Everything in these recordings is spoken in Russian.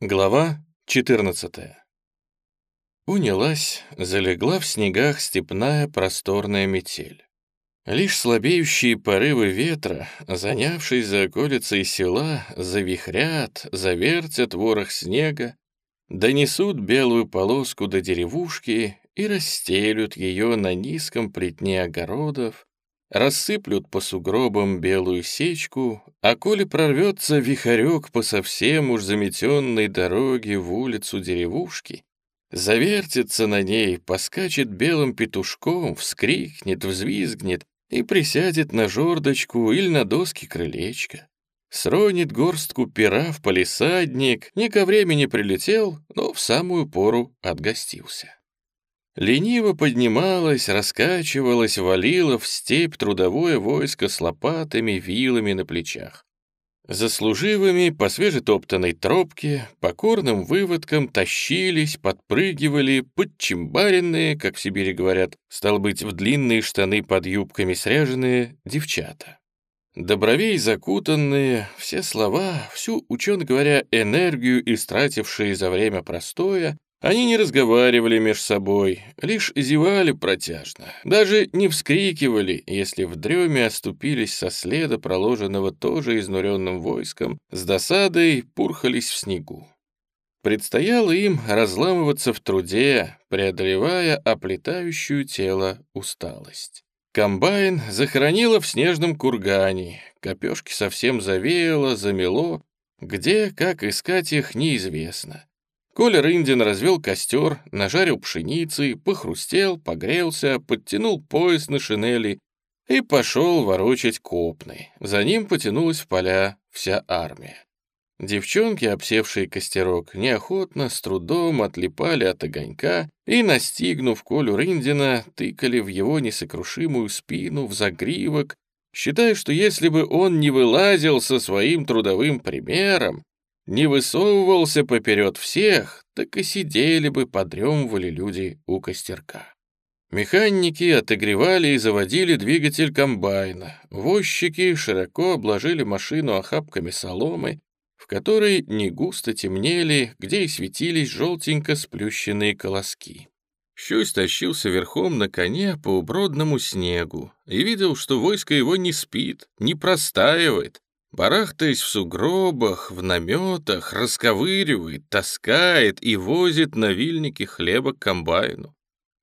Глава 14 Унялась, залегла в снегах степная просторная метель. Лишь слабеющие порывы ветра, занявшись за околицей села, завихрят, завертят ворох снега, донесут белую полоску до деревушки и расстелют ее на низком плетне огородов, рассыплют по сугробам белую сечку, а коли прорвется вихарек по совсем уж заметенной дороге в улицу деревушки, завертится на ней, поскачет белым петушком, вскрикнет, взвизгнет и присядет на жердочку или на доски крылечка. Сронит горстку пера в палисадник, не ко времени прилетел, но в самую пору отгостился. Лениво поднималась, раскачивалась, валила в степь трудовое войско с лопатами, вилами на плечах. За служивыми по свежетоптанной тропке, покорным выводкам тащились, подпрыгивали, подчимбаренные, как в Сибири говорят, стал быть, в длинные штаны под юбками сряженные девчата. Добровей закутанные, все слова, всю, учен говоря, энергию, истратившие за время простоя, они не разговаривали меж собой, лишь зевали протяжно, даже не вскрикивали, если в дреме оступились со следа, проложенного тоже изнуренным войском, с досадой пурхались в снегу. Предстояло им разламываться в труде, преодолевая оплетающую тело усталость. Комбайн захоронило в снежном кургане, копешки совсем завеяло, замело, где, как искать их, неизвестно. Коля Рындин развел костер, нажарил пшеницы, похрустел, погрелся, подтянул пояс на шинели и пошел ворочать копны. За ним потянулась в поля вся армия. Девчонки, обсевшие костерок, неохотно, с трудом отлипали от огонька и, настигнув Колю Рындина, тыкали в его несокрушимую спину, в загривок, считая, что если бы он не вылазил со своим трудовым примером, не высовывался поперед всех, так и сидели бы, подремывали люди у костерка. Механики отогревали и заводили двигатель комбайна. Возчики широко обложили машину охапками соломы, в которой не густо темнели, где и светились желтенько сплющенные колоски. Щусь тащился верхом на коне по убродному снегу и видел, что войско его не спит, не простаивает, барахтаясь в сугробах, в наметах, расковыривает, таскает и возит на вильнике хлеба к комбайну.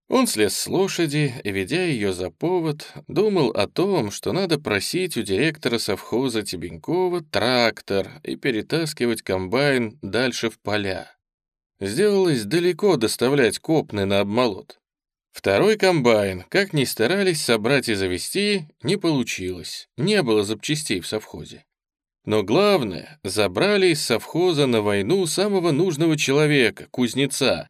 Он слез с лошади и, ведя ее за повод, думал о том, что надо просить у директора совхоза Тебенькова трактор и перетаскивать комбайн дальше в поля. Сделалось далеко доставлять копны на обмолот. Второй комбайн, как ни старались собрать и завести, не получилось, не было запчастей в совхозе. Но главное, забрали из совхоза на войну самого нужного человека, кузнеца.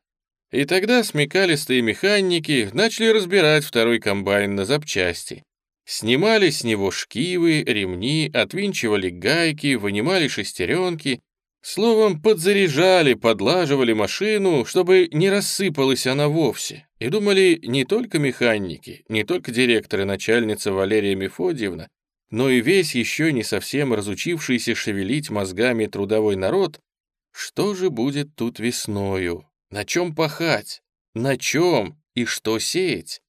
И тогда смекалистые механики начали разбирать второй комбайн на запчасти. Снимали с него шкивы, ремни, отвинчивали гайки, вынимали шестеренки. Словом, подзаряжали, подлаживали машину, чтобы не рассыпалась она вовсе. И думали не только механики, не только директор и начальница Валерия Мефодьевна, но и весь еще не совсем разучившийся шевелить мозгами трудовой народ, что же будет тут весною? На чем пахать? На чем и что сеять?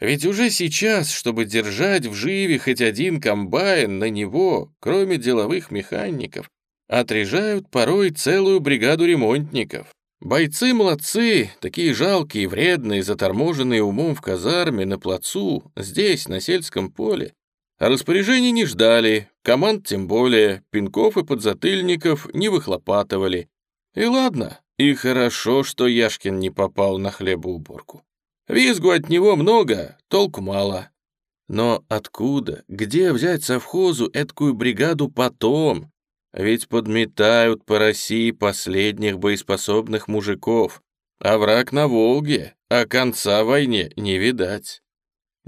Ведь уже сейчас, чтобы держать в живе хоть один комбайн, на него, кроме деловых механиков, отрежают порой целую бригаду ремонтников. Бойцы молодцы, такие жалкие, вредные, заторможенные умом в казарме, на плацу, здесь, на сельском поле, а распоряжений не ждали, команд тем более, пинков и подзатыльников не выхлопатывали. И ладно, и хорошо, что Яшкин не попал на хлебоуборку. Визгу от него много, толку мало. Но откуда, где взять совхозу эткую бригаду потом? Ведь подметают по России последних боеспособных мужиков, а враг на Волге, а конца войне не видать.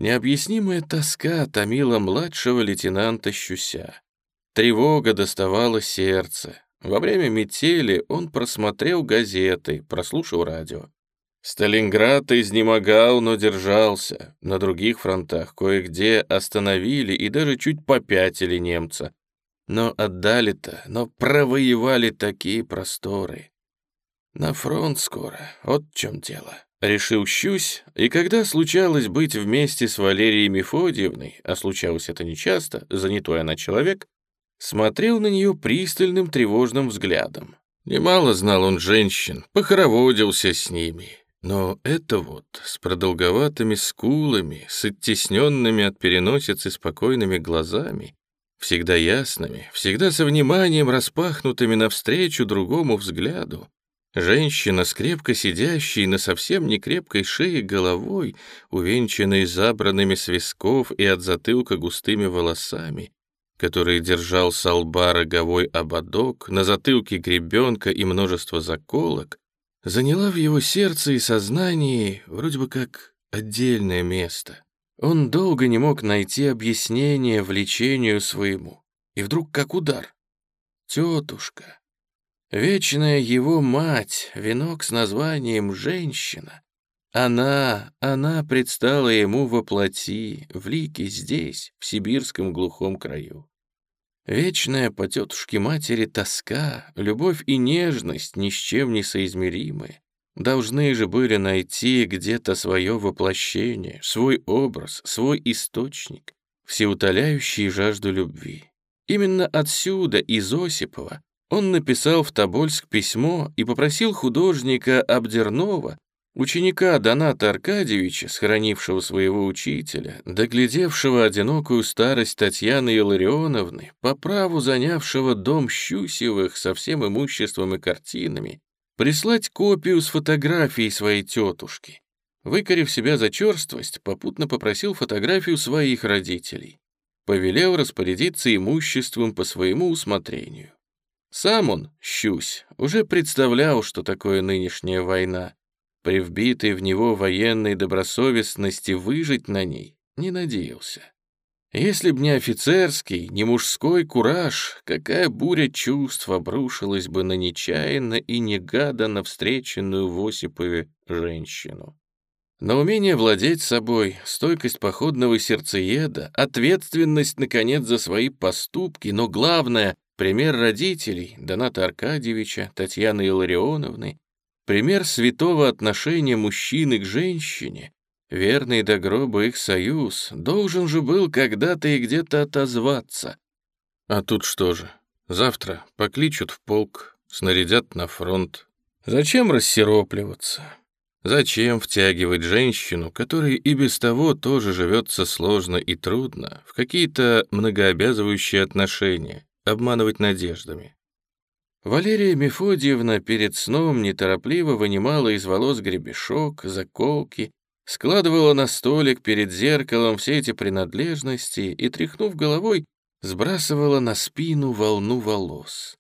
Необъяснимая тоска томила младшего лейтенанта Щуся. Тревога доставала сердце. Во время метели он просмотрел газеты, прослушал радио. Сталинград изнемогал, но держался. На других фронтах кое-где остановили и даже чуть попятили немца. Но отдали-то, но провоевали такие просторы. На фронт скоро, вот в чем дело. Решил щусь, и когда случалось быть вместе с Валерией Мефодиевной, а случалось это нечасто, занятой она человек, смотрел на нее пристальным тревожным взглядом. Немало знал он женщин, похороводился с ними. Но это вот, с продолговатыми скулами, с оттесненными от переносицы спокойными глазами, всегда ясными, всегда со вниманием распахнутыми навстречу другому взгляду, Женщина с крепко сидящей на совсем не крепкой шее головой, увенчанной забранными с висков и от затылка густыми волосами, который держал с лба роговой ободок, на затылке гребенка и множество заколок, заняла в его сердце и сознании вроде бы как отдельное место. Он долго не мог найти объяснение влечению своему, и вдруг как удар. Тетушка, Вечная его мать, венок с названием «Женщина». Она, она предстала ему во плоти, в лике здесь, в сибирском глухом краю. Вечная по тетушке матери тоска, любовь и нежность ни с чем не соизмеримы. Должны же были найти где-то свое воплощение, свой образ, свой источник, всеутоляющий жажду любви. Именно отсюда, из Осипова, он написал в Тобольск письмо и попросил художника Абдернова, ученика Доната Аркадьевича, схоронившего своего учителя, доглядевшего одинокую старость Татьяны Илларионовны, по праву занявшего дом Щусевых со всем имуществом и картинами, прислать копию с фотографией своей тетушки. Выкорив себя за черствость, попутно попросил фотографию своих родителей. Повелел распорядиться имуществом по своему усмотрению. Сам он, Щусь, уже представлял, что такое нынешняя война. При вбитой в него военной добросовестности выжить на ней не надеялся. Если б не офицерский, не мужской кураж, какая буря чувств обрушилась бы на нечаянно и негаданно встреченную в Осипове женщину. Но умение владеть собой, стойкость походного сердцееда, ответственность, наконец, за свои поступки, но главное Пример родителей Доната Аркадьевича, Татьяны Илларионовны, пример святого отношения мужчины к женщине, верный до гроба их союз, должен же был когда-то и где-то отозваться. А тут что же, завтра покличут в полк, снарядят на фронт. Зачем рассеропливаться? Зачем втягивать женщину, которой и без того тоже живется сложно и трудно, в какие-то многообязывающие отношения? Обманывать надеждами. Валерия Мефодиевна перед сном неторопливо вынимала из волос гребешок, заколки, складывала на столик перед зеркалом все эти принадлежности и, тряхнув головой, сбрасывала на спину волну волос.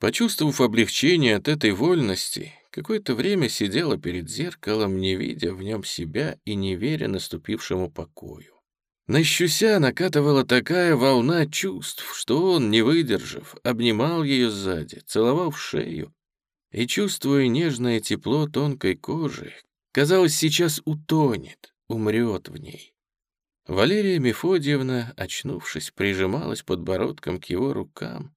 Почувствовав облегчение от этой вольности, какое-то время сидела перед зеркалом, не видя в нем себя и не веря наступившему покою. На Щуся накатывала такая волна чувств, что он, не выдержав, обнимал ее сзади, целовал в шею, и, чувствуя нежное тепло тонкой кожи, казалось, сейчас утонет, умрет в ней. Валерия Мефодиевна, очнувшись, прижималась подбородком к его рукам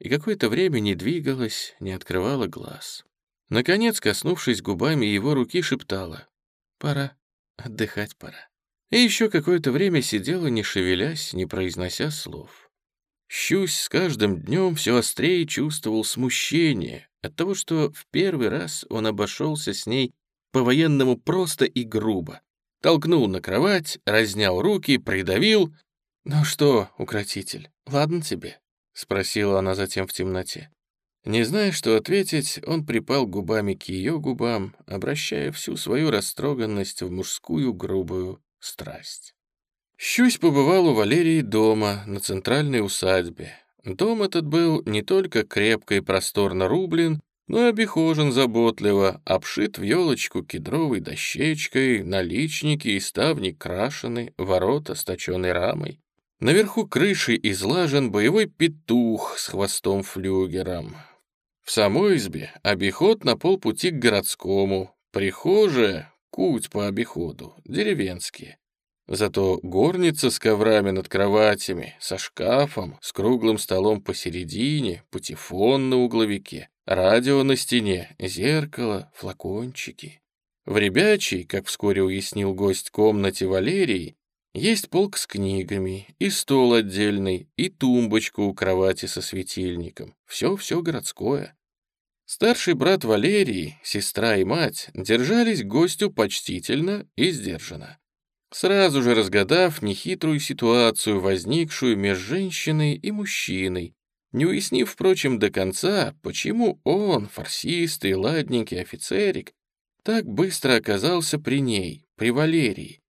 и какое-то время не двигалась, не открывала глаз. Наконец, коснувшись губами его руки, шептала «Пора, отдыхать пора» и еще какое-то время сидела, не шевелясь, не произнося слов. Щусь с каждым днем все острее чувствовал смущение от того, что в первый раз он обошелся с ней по-военному просто и грубо. Толкнул на кровать, разнял руки, придавил. «Ну что, укротитель, ладно тебе?» — спросила она затем в темноте. Не зная, что ответить, он припал губами к ее губам, обращая всю свою растроганность в мужскую грубую страсть. Щусь побывал у Валерии дома, на центральной усадьбе. Дом этот был не только крепко и просторно рублен, но и обихожен заботливо, обшит в елочку кедровой дощечкой, наличники и ставни крашены, ворота с точеной рамой. Наверху крыши излажен боевой петух с хвостом флюгером. В самой избе обиход на полпути к городскому, прихожая, Куть по обиходу, деревенские. Зато горница с коврами над кроватями, со шкафом, с круглым столом посередине, патефон на угловике, Радио на стене, зеркало, флакончики. В ребячей, как вскоре уяснил гость комнате Валерии, есть полк с книгами, и стол отдельный, и тумбочка у кровати со светильником. Все-все городское. Старший брат Валерий, сестра и мать держались гостю почтительно и сдержанно. Сразу же разгадав нехитрую ситуацию, возникшую между женщиной и мужчиной, не уяснив, впрочем, до конца, почему он, фарсистый, ладненький офицерик, так быстро оказался при ней, при Валерии.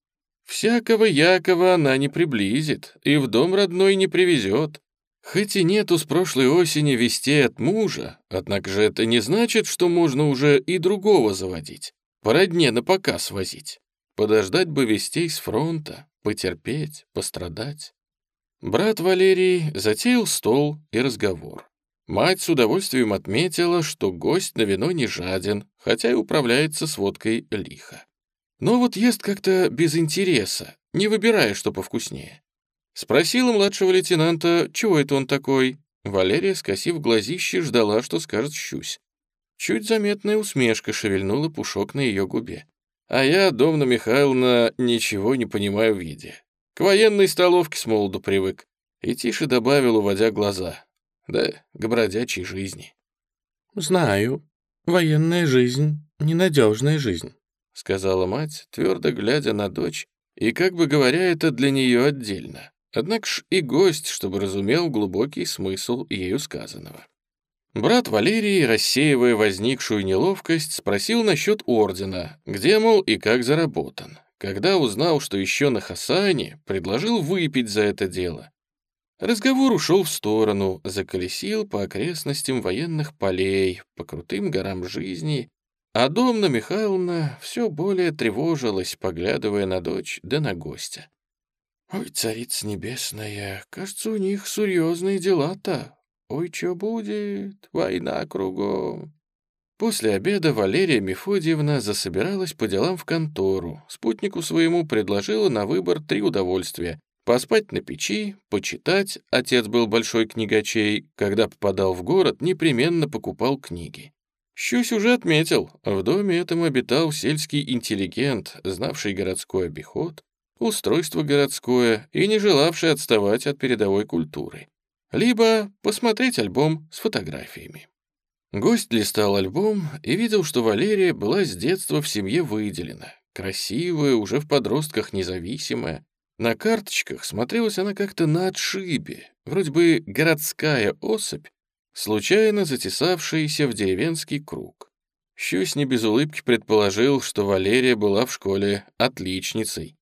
Всякого Якова она не приблизит и в дом родной не привезет. Хоть и нету с прошлой осени вестей от мужа, однако же это не значит, что можно уже и другого заводить, по родне на показ возить. Подождать бы вестей с фронта, потерпеть, пострадать. Брат Валерий затеял стол и разговор. Мать с удовольствием отметила, что гость на вино не жаден, хотя и управляется с водкой лихо. Но вот ест как-то без интереса, не выбирая, что повкуснее. Спросила младшего лейтенанта, чего это он такой. Валерия, скосив глазище, ждала, что скажет «щусь». Чуть заметная усмешка шевельнула пушок на ее губе. А я, Домна Михайловна, ничего не понимаю в виде. К военной столовке с молоду привык. И тише добавил, уводя глаза. Да, к бродячей жизни. «Знаю. Военная жизнь — ненадежная жизнь», — сказала мать, твердо глядя на дочь, и как бы говоря это для нее отдельно. Однако ж и гость, чтобы разумел глубокий смысл ею сказанного. Брат Валерий, рассеивая возникшую неловкость, спросил насчет ордена, где, мол, и как заработан. Когда узнал, что еще на Хасане, предложил выпить за это дело. Разговор ушел в сторону, заколесил по окрестностям военных полей, по крутым горам жизни, а Домна Михайловна все более тревожилась, поглядывая на дочь да на гостя. «Ой, царица небесная, кажется, у них серьезные дела-то. Ой, что будет? Война кругом. После обеда Валерия Мефодьевна засобиралась по делам в контору. Спутнику своему предложила на выбор три удовольствия. Поспать на печи, почитать, отец был большой книгачей, когда попадал в город, непременно покупал книги. Щусь уже отметил, в доме этом обитал сельский интеллигент, знавший городской обиход, устройство городское и не желавший отставать от передовой культуры. Либо посмотреть альбом с фотографиями. Гость листал альбом и видел, что Валерия была с детства в семье выделена, красивая, уже в подростках независимая. На карточках смотрелась она как-то на отшибе, вроде бы городская особь, случайно затесавшаяся в деревенский круг. Щусь не без улыбки предположил, что Валерия была в школе отличницей.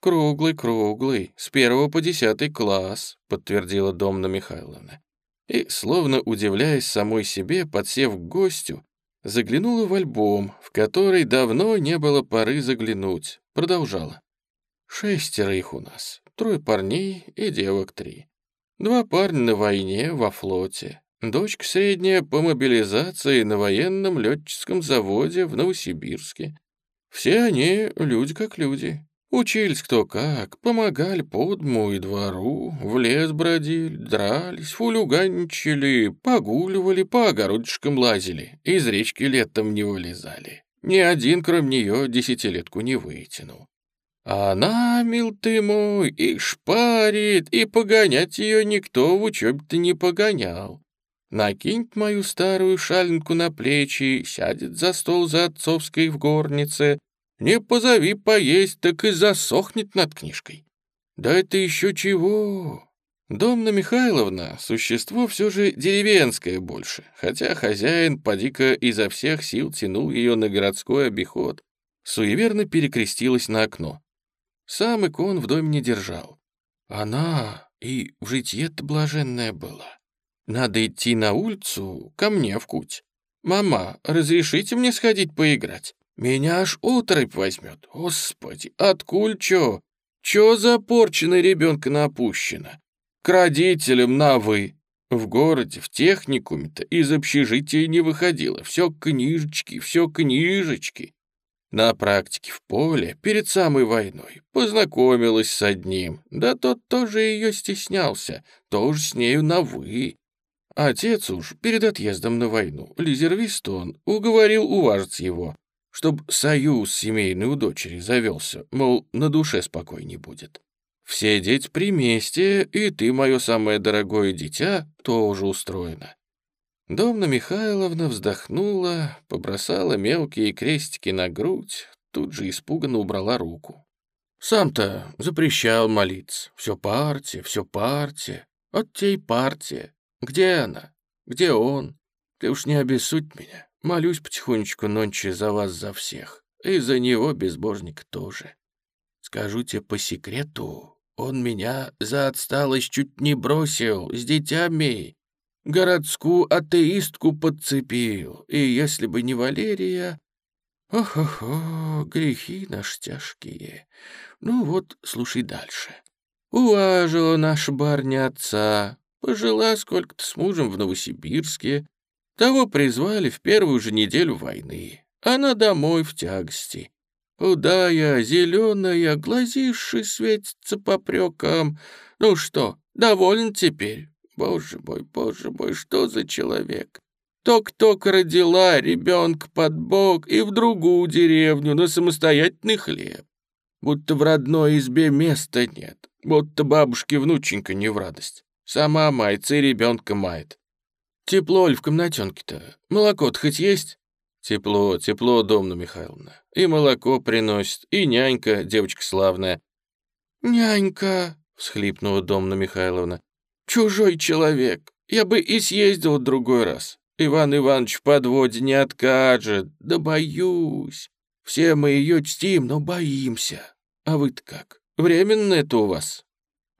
«Круглый-круглый, с первого по десятый класс», — подтвердила Домна Михайловна и, словно удивляясь самой себе, подсев к гостю, заглянула в альбом, в который давно не было поры заглянуть, продолжала. «Шестеро их у нас, трое парней и девок три. Два парня на войне, во флоте, дочка средняя по мобилизации на военном летческом заводе в Новосибирске. Все они люди как люди, Учились кто как, помогали подму и двору, в лес бродили, дрались, фулюганчили, погуливали, по огородишкам лазили, из речки летом не вылезали. Ни один, кроме нее, десятилетку не вытянул. Она, мил ты мой, и шпарит, и погонять ее никто в учебе-то не погонял. Накинет мою старую шаленку на плечи, сядет за стол за отцовской в горнице, не позови поесть, так и засохнет над книжкой. Да это еще чего? Домна Михайловна — существо все же деревенское больше, хотя хозяин поди-ка изо всех сил тянул ее на городской обиход. Суеверно перекрестилась на окно. Сам икон в доме не держал. Она и в житье-то блаженная была. Надо идти на улицу, ко мне в куть. «Мама, разрешите мне сходить поиграть?» Меня аж отрыбь возьмет. Господи, откуль чё? Чё за порченный ребенка напущено? К родителям на «вы». В городе, в техникуме-то из общежития не выходило. Все книжечки, все книжечки. На практике в поле, перед самой войной, познакомилась с одним. Да тот тоже ее стеснялся, тоже с нею на «вы». Отец уж перед отъездом на войну, резервист он, уговорил уважить его, чтоб союз семейный у дочери завелся, мол, на душе спокойней будет. Все дети при месте, и ты, мое самое дорогое дитя, тоже устроено. Домна Михайловна вздохнула, побросала мелкие крестики на грудь, тут же испуганно убрала руку. Сам-то запрещал молиться. Все партия, все партия. Вот те и партия. Где она? Где он? Ты уж не обессудь меня. Молюсь потихонечку нонче за вас, за всех. И за него, безбожник, тоже. Скажу тебе по секрету, он меня за отсталость чуть не бросил с детьми. Городскую атеистку подцепил. И если бы не Валерия... Ох-ох-ох, грехи наши тяжкие. Ну вот, слушай дальше. Уважила наша барня отца, пожила сколько-то с мужем в Новосибирске. Того призвали в первую же неделю войны. Она домой в тягости. Худая, зеленая, глазиши светятся попрекам. Ну что, доволен теперь? Боже мой, боже мой, что за человек? Ток-ток родила ребенка под бок и в другую деревню на самостоятельный хлеб. Будто в родной избе места нет, будто бабушке внученька не в радость. Сама мается и ребенка мает. Тепло ли в комнатенке-то? Молоко-то хоть есть? Тепло, тепло, Домна Михайловна. И молоко приносит, и нянька, девочка славная. «Нянька», — всхлипнула Домна Михайловна, — «чужой человек. Я бы и съездил в другой раз. Иван Иванович в подводе не откажет. Да боюсь. Все мы ее чтим, но боимся. А вы-то как? Временно это у вас?»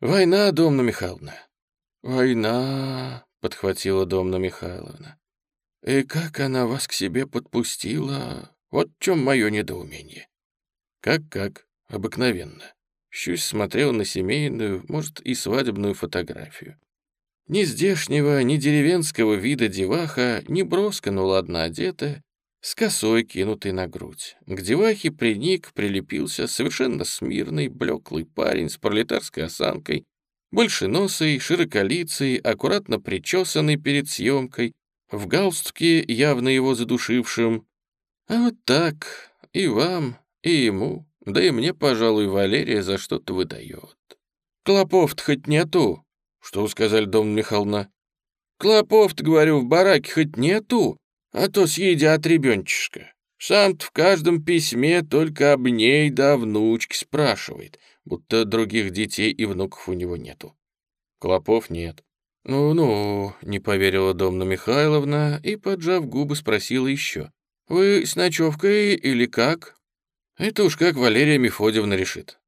«Война, Домна Михайловна». «Война», — подхватила Домна Михайловна. И как она вас к себе подпустила, вот в чем мое недоумение. Как-как, обыкновенно. Щусь смотрел на семейную, может, и свадебную фотографию. Ни здешнего, ни деревенского вида деваха не броско, но ладно одетая, с косой, кинутой на грудь. К девахе приник, прилепился совершенно смирный, блеклый парень с пролетарской осанкой, большеносый, широколицый, аккуратно причесанный перед съемкой, в галстуке, явно его задушившим. А вот так и вам, и ему, да и мне, пожалуй, Валерия за что-то выдает. Клопов-то хоть нету? Что сказали, Дом Михайловна? Клопов-то, говорю, в бараке хоть нету, а то съедят ребенчишка. Сам-то в каждом письме только об ней да внучке спрашивает, будто других детей и внуков у него нету. Клопов нет. «Ну-ну», — не поверила Домна Михайловна и, поджав губы, спросила еще. «Вы с ночевкой или как?» «Это уж как Валерия Мефодьевна решит».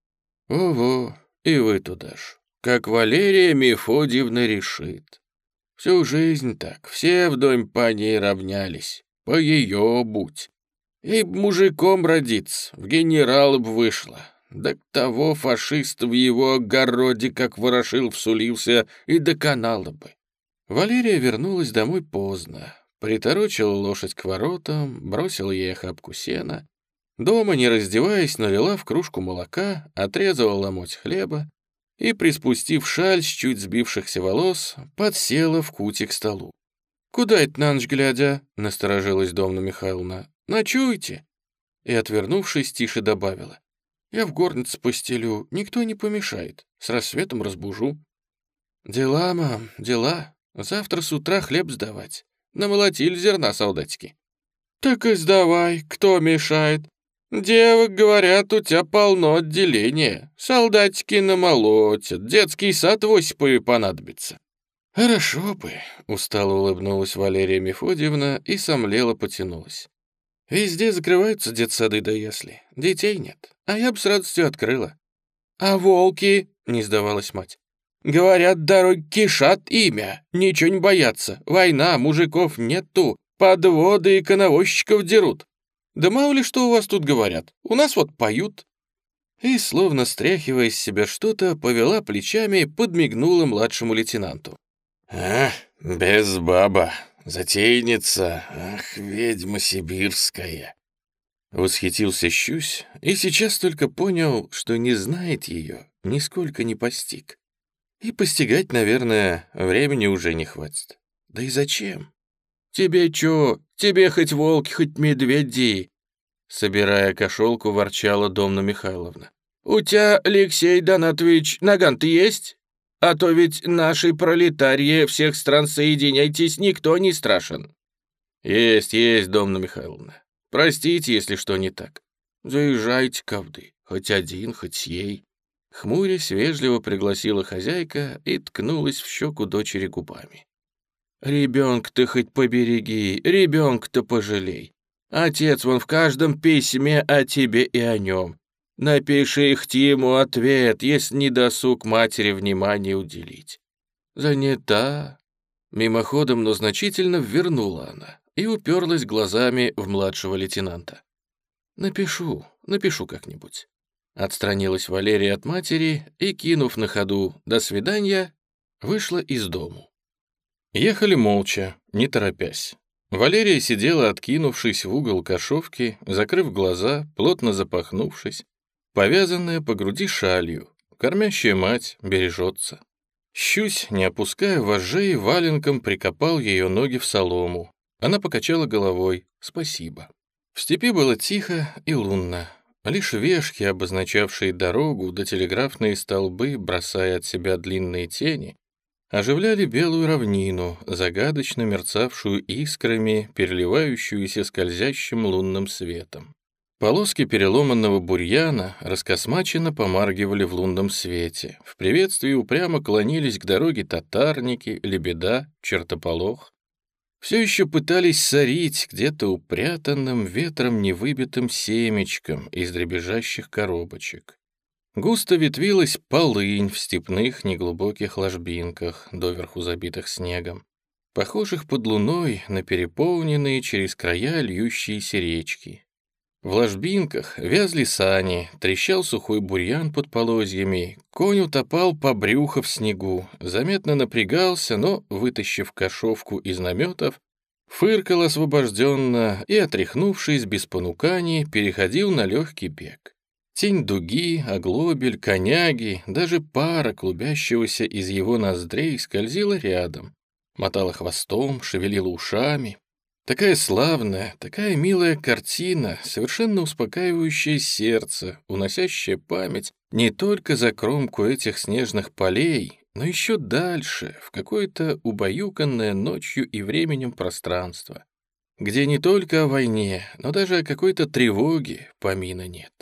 «Ого, и вы туда ж. Как Валерия Мефодьевна решит. Всю жизнь так, все в доме по ней равнялись. По ее будь. И мужиком родиться, в генералы б вышла. Да к того фашист в его огороде, как ворошил, всулился, и доконала бы. Валерия вернулась домой поздно, приторочила лошадь к воротам, бросила ей охапку сена. Дома, не раздеваясь, налила в кружку молока, отрезала ломоть хлеба и, приспустив шаль с чуть сбившихся волос, подсела в кутик к столу. «Куда это на ночь глядя?» — насторожилась Домна Михайловна. «Ночуйте!» И, отвернувшись, тише добавила. Я в горнице постелю, никто не помешает. С рассветом разбужу. Дела, мам, дела. Завтра с утра хлеб сдавать. Намолотили зерна солдатики. Так и сдавай, кто мешает. Девок, говорят, у тебя полно отделения. Солдатики намолотят, детский сад в Осипове понадобится. «Хорошо бы», — устало улыбнулась Валерия Мефодьевна и сомлела потянулась. Везде закрываются детсады да ясли. Детей нет. А я бы с радостью открыла. А волки, не сдавалась мать. Говорят, дороги кишат имя. Ничего не боятся. Война, мужиков нету. Подводы и коновозчиков дерут. Да мало ли что у вас тут говорят. У нас вот поют. И, словно стряхивая из себя что-то, повела плечами, подмигнула младшему лейтенанту. «А, без баба», Затейница, ах, ведьма сибирская!» Восхитился Щусь и сейчас только понял, что не знает ее, нисколько не постиг. И постигать, наверное, времени уже не хватит. Да и зачем? Тебе чё? Тебе хоть волки, хоть медведи!» Собирая кошелку, ворчала Домна Михайловна. «У тебя, Алексей Донатович, наган-то есть? А то ведь наши пролетарии всех стран соединяйтесь, никто не страшен». «Есть, есть, Домна Михайловна. Простите, если что не так. Заезжайте, ковды, хоть один, хоть сей». Хмурясь, вежливо пригласила хозяйка и ткнулась в щеку дочери губами. «Ребенка-то хоть побереги, ребенка-то пожалей. Отец вон в каждом письме о тебе и о нем. Напиши их ему ответ, если не досуг матери внимания уделить. Занята. Мимоходом, но значительно вернула она и уперлась глазами в младшего лейтенанта. «Напишу, напишу как-нибудь». Отстранилась Валерия от матери и, кинув на ходу «до свидания», вышла из дому. Ехали молча, не торопясь. Валерия сидела, откинувшись в угол кошовки, закрыв глаза, плотно запахнувшись, повязанная по груди шалью. Кормящая мать бережется. Щусь, не опуская вожжей, валенком прикопал ее ноги в солому. Она покачала головой «Спасибо». В степи было тихо и лунно. Лишь вешки, обозначавшие дорогу, до телеграфные столбы, бросая от себя длинные тени, оживляли белую равнину, загадочно мерцавшую искрами, переливающуюся скользящим лунным светом. Полоски переломанного бурьяна раскосмаченно помаргивали в лунном свете. В приветствии упрямо клонились к дороге татарники, лебеда, чертополох все еще пытались сорить где-то упрятанным ветром невыбитым семечком из дребезжащих коробочек. Густо ветвилась полынь в степных неглубоких ложбинках, доверху забитых снегом, похожих под луной на переполненные через края льющиеся речки. В ложбинках вязли сани, трещал сухой бурьян под полозьями, конь утопал по брюхо в снегу, заметно напрягался, но, вытащив кошовку из наметов, фыркал освобожденно и, отряхнувшись без понуканий, переходил на легкий бег. Тень дуги, оглобель, коняги, даже пара клубящегося из его ноздрей скользила рядом, мотала хвостом, шевелила ушами, Такая славная, такая милая картина, совершенно успокаивающая сердце, уносящая память не только за кромку этих снежных полей, но еще дальше, в какое-то убаюканное ночью и временем пространство, где не только о войне, но даже о какой-то тревоге помина нет.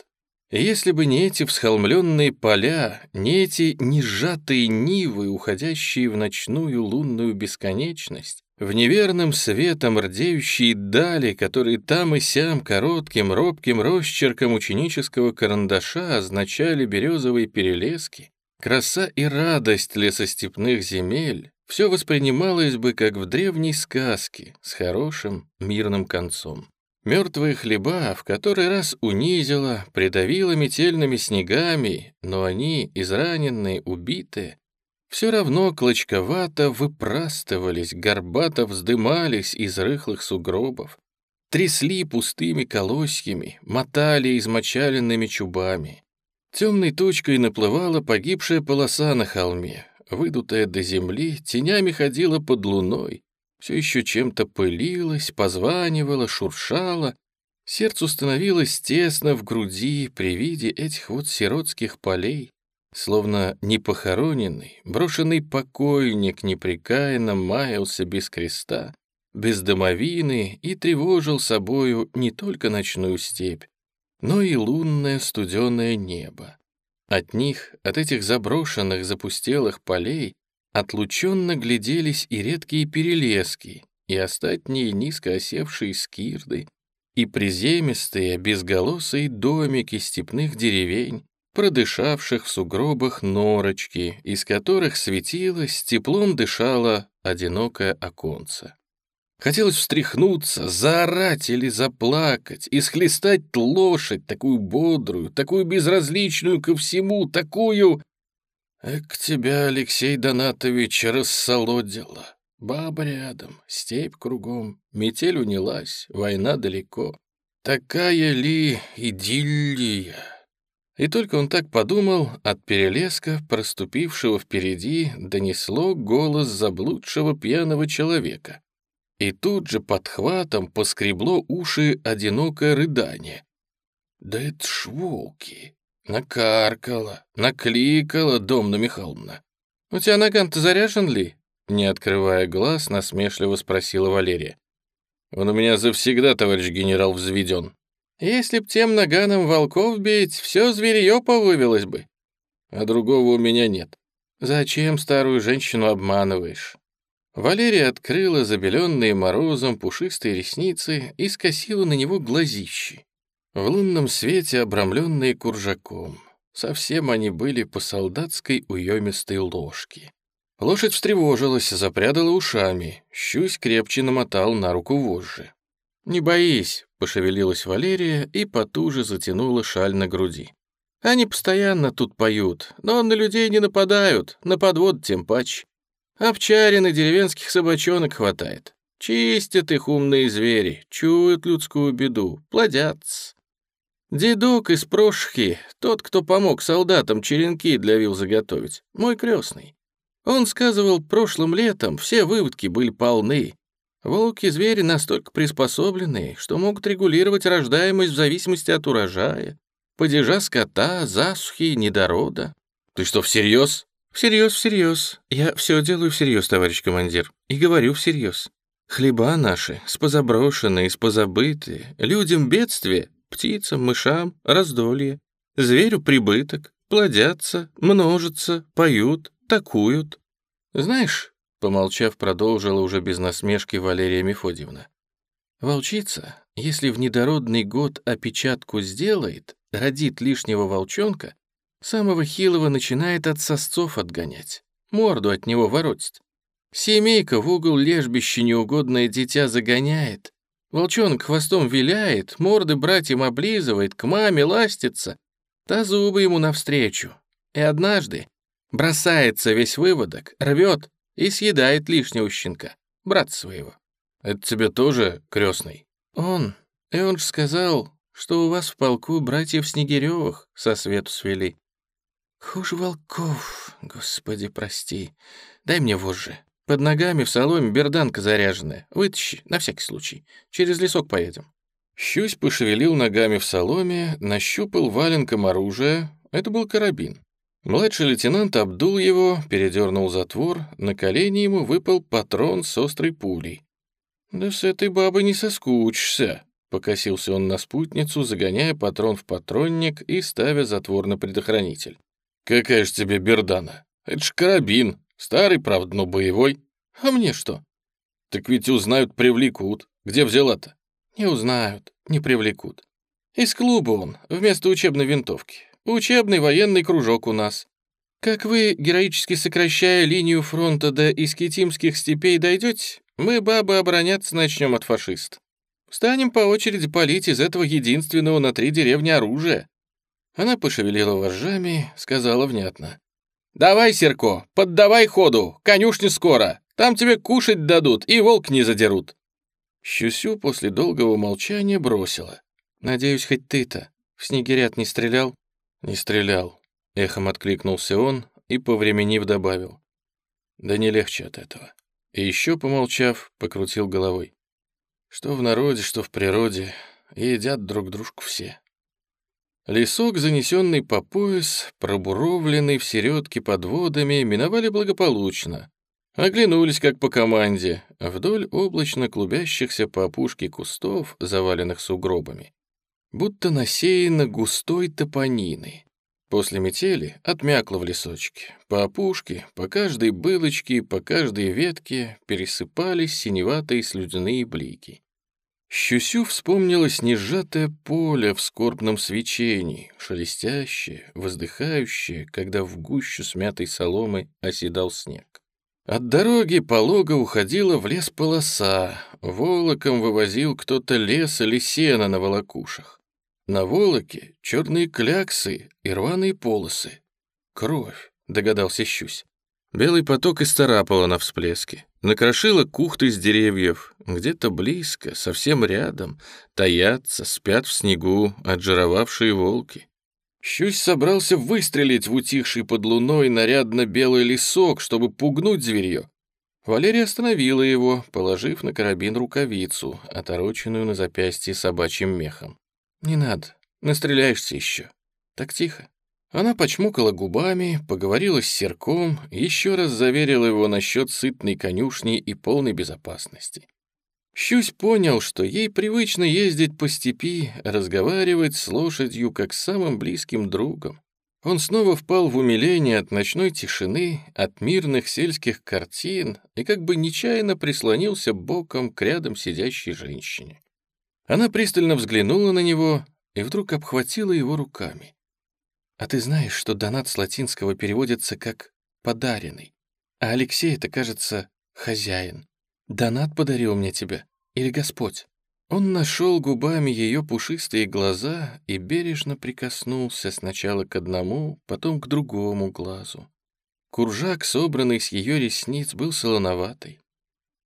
И если бы не эти всхолмленные поля, не эти несжатые нивы, уходящие в ночную лунную бесконечность, в неверном светом рдеющие дали, которые там и сям коротким, робким росчерком ученического карандаша означали березовые перелески, краса и радость лесостепных земель, все воспринималось бы как в древней сказке с хорошим мирным концом. Мертвые хлеба в который раз унизила, придавила метельными снегами, но они, израненные, убитые, все равно клочковато выпрастывались, горбато вздымались из рыхлых сугробов, трясли пустыми колосьями, мотали измочаленными чубами. Темной точкой наплывала погибшая полоса на холме, выдутая до земли, тенями ходила под луной, все еще чем-то пылилась, позванивала, шуршала. Сердцу становилось тесно в груди при виде этих вот сиротских полей, Словно непохороненный, брошенный покойник непрекаянно маялся без креста, без домовины и тревожил собою не только ночную степь, но и лунное студеное небо. От них, от этих заброшенных запустелых полей, отлученно гляделись и редкие перелески, и остатние низко осевшие скирды, и приземистые безголосые домики степных деревень, продышавших в сугробах норочки, из которых светилось, теплом дышало одинокое оконце. Хотелось встряхнуться, заорать или заплакать, исхлестать лошадь, такую бодрую, такую безразличную ко всему, такую... Эк, тебя, Алексей Донатович, рассолодило. Баба рядом, степь кругом, метель унялась, война далеко. Такая ли идиллия? И только он так подумал, от перелеска, проступившего впереди, донесло голос заблудшего пьяного человека. И тут же подхватом поскребло уши одинокое рыдание. «Да это ж волки!» Накаркала, накликала Домна Михайловна. «У тебя наган-то заряжен ли?» Не открывая глаз, насмешливо спросила Валерия. «Он у меня завсегда, товарищ генерал, взведен. Если б тем наганом волков бить, все зверье повывелось бы. А другого у меня нет. Зачем старую женщину обманываешь?» Валерия открыла забеленные морозом пушистые ресницы и скосила на него глазищи. В лунном свете, обрамленные куржаком. Совсем они были по солдатской уемистой ложке. Лошадь встревожилась, запрядала ушами. Щусь крепче намотал на руку вожжи. «Не боись», — пошевелилась Валерия и потуже затянула шаль на груди. «Они постоянно тут поют, но на людей не нападают, на подвод тем паче. Обчарин и деревенских собачонок хватает. Чистят их умные звери, чуют людскую беду, плодятся. Дедок из Прошхи, тот, кто помог солдатам черенки для вил заготовить, мой крестный. Он сказывал, прошлым летом все выводки были полны. Волки-звери настолько приспособленные, что могут регулировать рождаемость в зависимости от урожая, падежа скота, засухи, недорода. Ты что, всерьез? Всерьез, всерьез. Я все делаю всерьез, товарищ командир. И говорю всерьез. Хлеба наши, спозаброшенные, спозабытые, людям бедствие, птицам, мышам раздолье, зверю прибыток, плодятся, множатся, поют, такуют. Знаешь, помолчав, продолжила уже без насмешки Валерия Мефодьевна, волчица, если в недородный год опечатку сделает, родит лишнего волчонка, самого хилого начинает от сосцов отгонять, морду от него воротить. Семейка в угол лежбище неугодное дитя загоняет, волчонок хвостом виляет, морды братьям облизывает, к маме ластится, та зубы ему навстречу. И однажды бросается весь выводок, рвет и съедает лишнего щенка, брата своего. Это тебе тоже крестный? Он. И он же сказал, что у вас в полку братьев Снегирёвых со свету свели. Хуже волков, господи, прости. Дай мне вожжи. Под ногами в соломе берданка заряженная. Вытащи, на всякий случай. Через лесок поедем». Щусь пошевелил ногами в соломе, нащупал валенком оружие. Это был карабин. Младший лейтенант обдул его, передернул затвор, на колени ему выпал патрон с острой пулей. «Да с этой бабой не соскучишься», — покосился он на спутницу, загоняя патрон в патронник и ставя затвор на предохранитель. «Какая ж тебе бердана? Это ж карабин. Старый, правда, но боевой. А мне что?» «Так ведь узнают, привлекут. Где взяла-то?» «Не узнают, не привлекут. Из клуба он, вместо учебной винтовки. Учебный военный кружок у нас. Как вы, героически сокращая линию фронта до Искитимских степей, дойдете, мы, бабы, обороняться начнем от фашист. Станем по очереди палить из этого единственного на три деревни оружия. Она пошевелила вожжами, сказала внятно. «Давай, Серко, поддавай ходу, конюшни скоро, там тебе кушать дадут и волк не задерут». Щусю после долгого молчания бросила. «Надеюсь, хоть ты-то в снегирят не стрелял?» «Не стрелял», — эхом откликнулся он и, повременив, добавил. «Да не легче от этого». И еще, помолчав, покрутил головой. «Что в народе, что в природе, едят друг дружку все». Лесок, занесенный по пояс, пробуровленный в середке подводами, миновали благополучно. Оглянулись, как по команде, вдоль облачно клубящихся по опушке кустов, заваленных сугробами. Будто насеяно густой топониной. После метели отмякло в лесочке. По опушке, по каждой былочке, по каждой ветке пересыпались синеватые слюдяные блики. Щусю вспомнилось несжатое поле в скорбном свечении, шелестящее, воздыхающее, когда в гущу смятой соломы оседал снег. От дороги полого уходила в лес полоса, волоком вывозил кто-то лес или сено на волокушах. На волоке черные кляксы и рваные полосы. Кровь, догадался Щусь. Белый поток истарапала на всплеске, накрошила кухты из деревьев. Где-то близко, совсем рядом, таятся, спят в снегу отжировавшие волки. Щусь собрался выстрелить в утихший под луной нарядно-белый лесок, чтобы пугнуть зверье. Валерия остановила его, положив на карабин рукавицу, отороченную на запястье собачьим мехом. «Не надо, настреляешься еще. Так тихо». Она почмокала губами, поговорила с Серком, еще раз заверила его насчет сытной конюшни и полной безопасности. Щусь понял, что ей привычно ездить по степи, разговаривать с лошадью как с самым близким другом. Он снова впал в умиление от ночной тишины, от мирных сельских картин и как бы нечаянно прислонился боком к рядом сидящей женщине. Она пристально взглянула на него и вдруг обхватила его руками. «А ты знаешь, что донат с латинского переводится как «подаренный», а Алексей — это, кажется, «хозяин». Донат подарил мне тебя? Или Господь?» Он нашел губами ее пушистые глаза и бережно прикоснулся сначала к одному, потом к другому глазу. Куржак, собранный с ее ресниц, был солоноватый.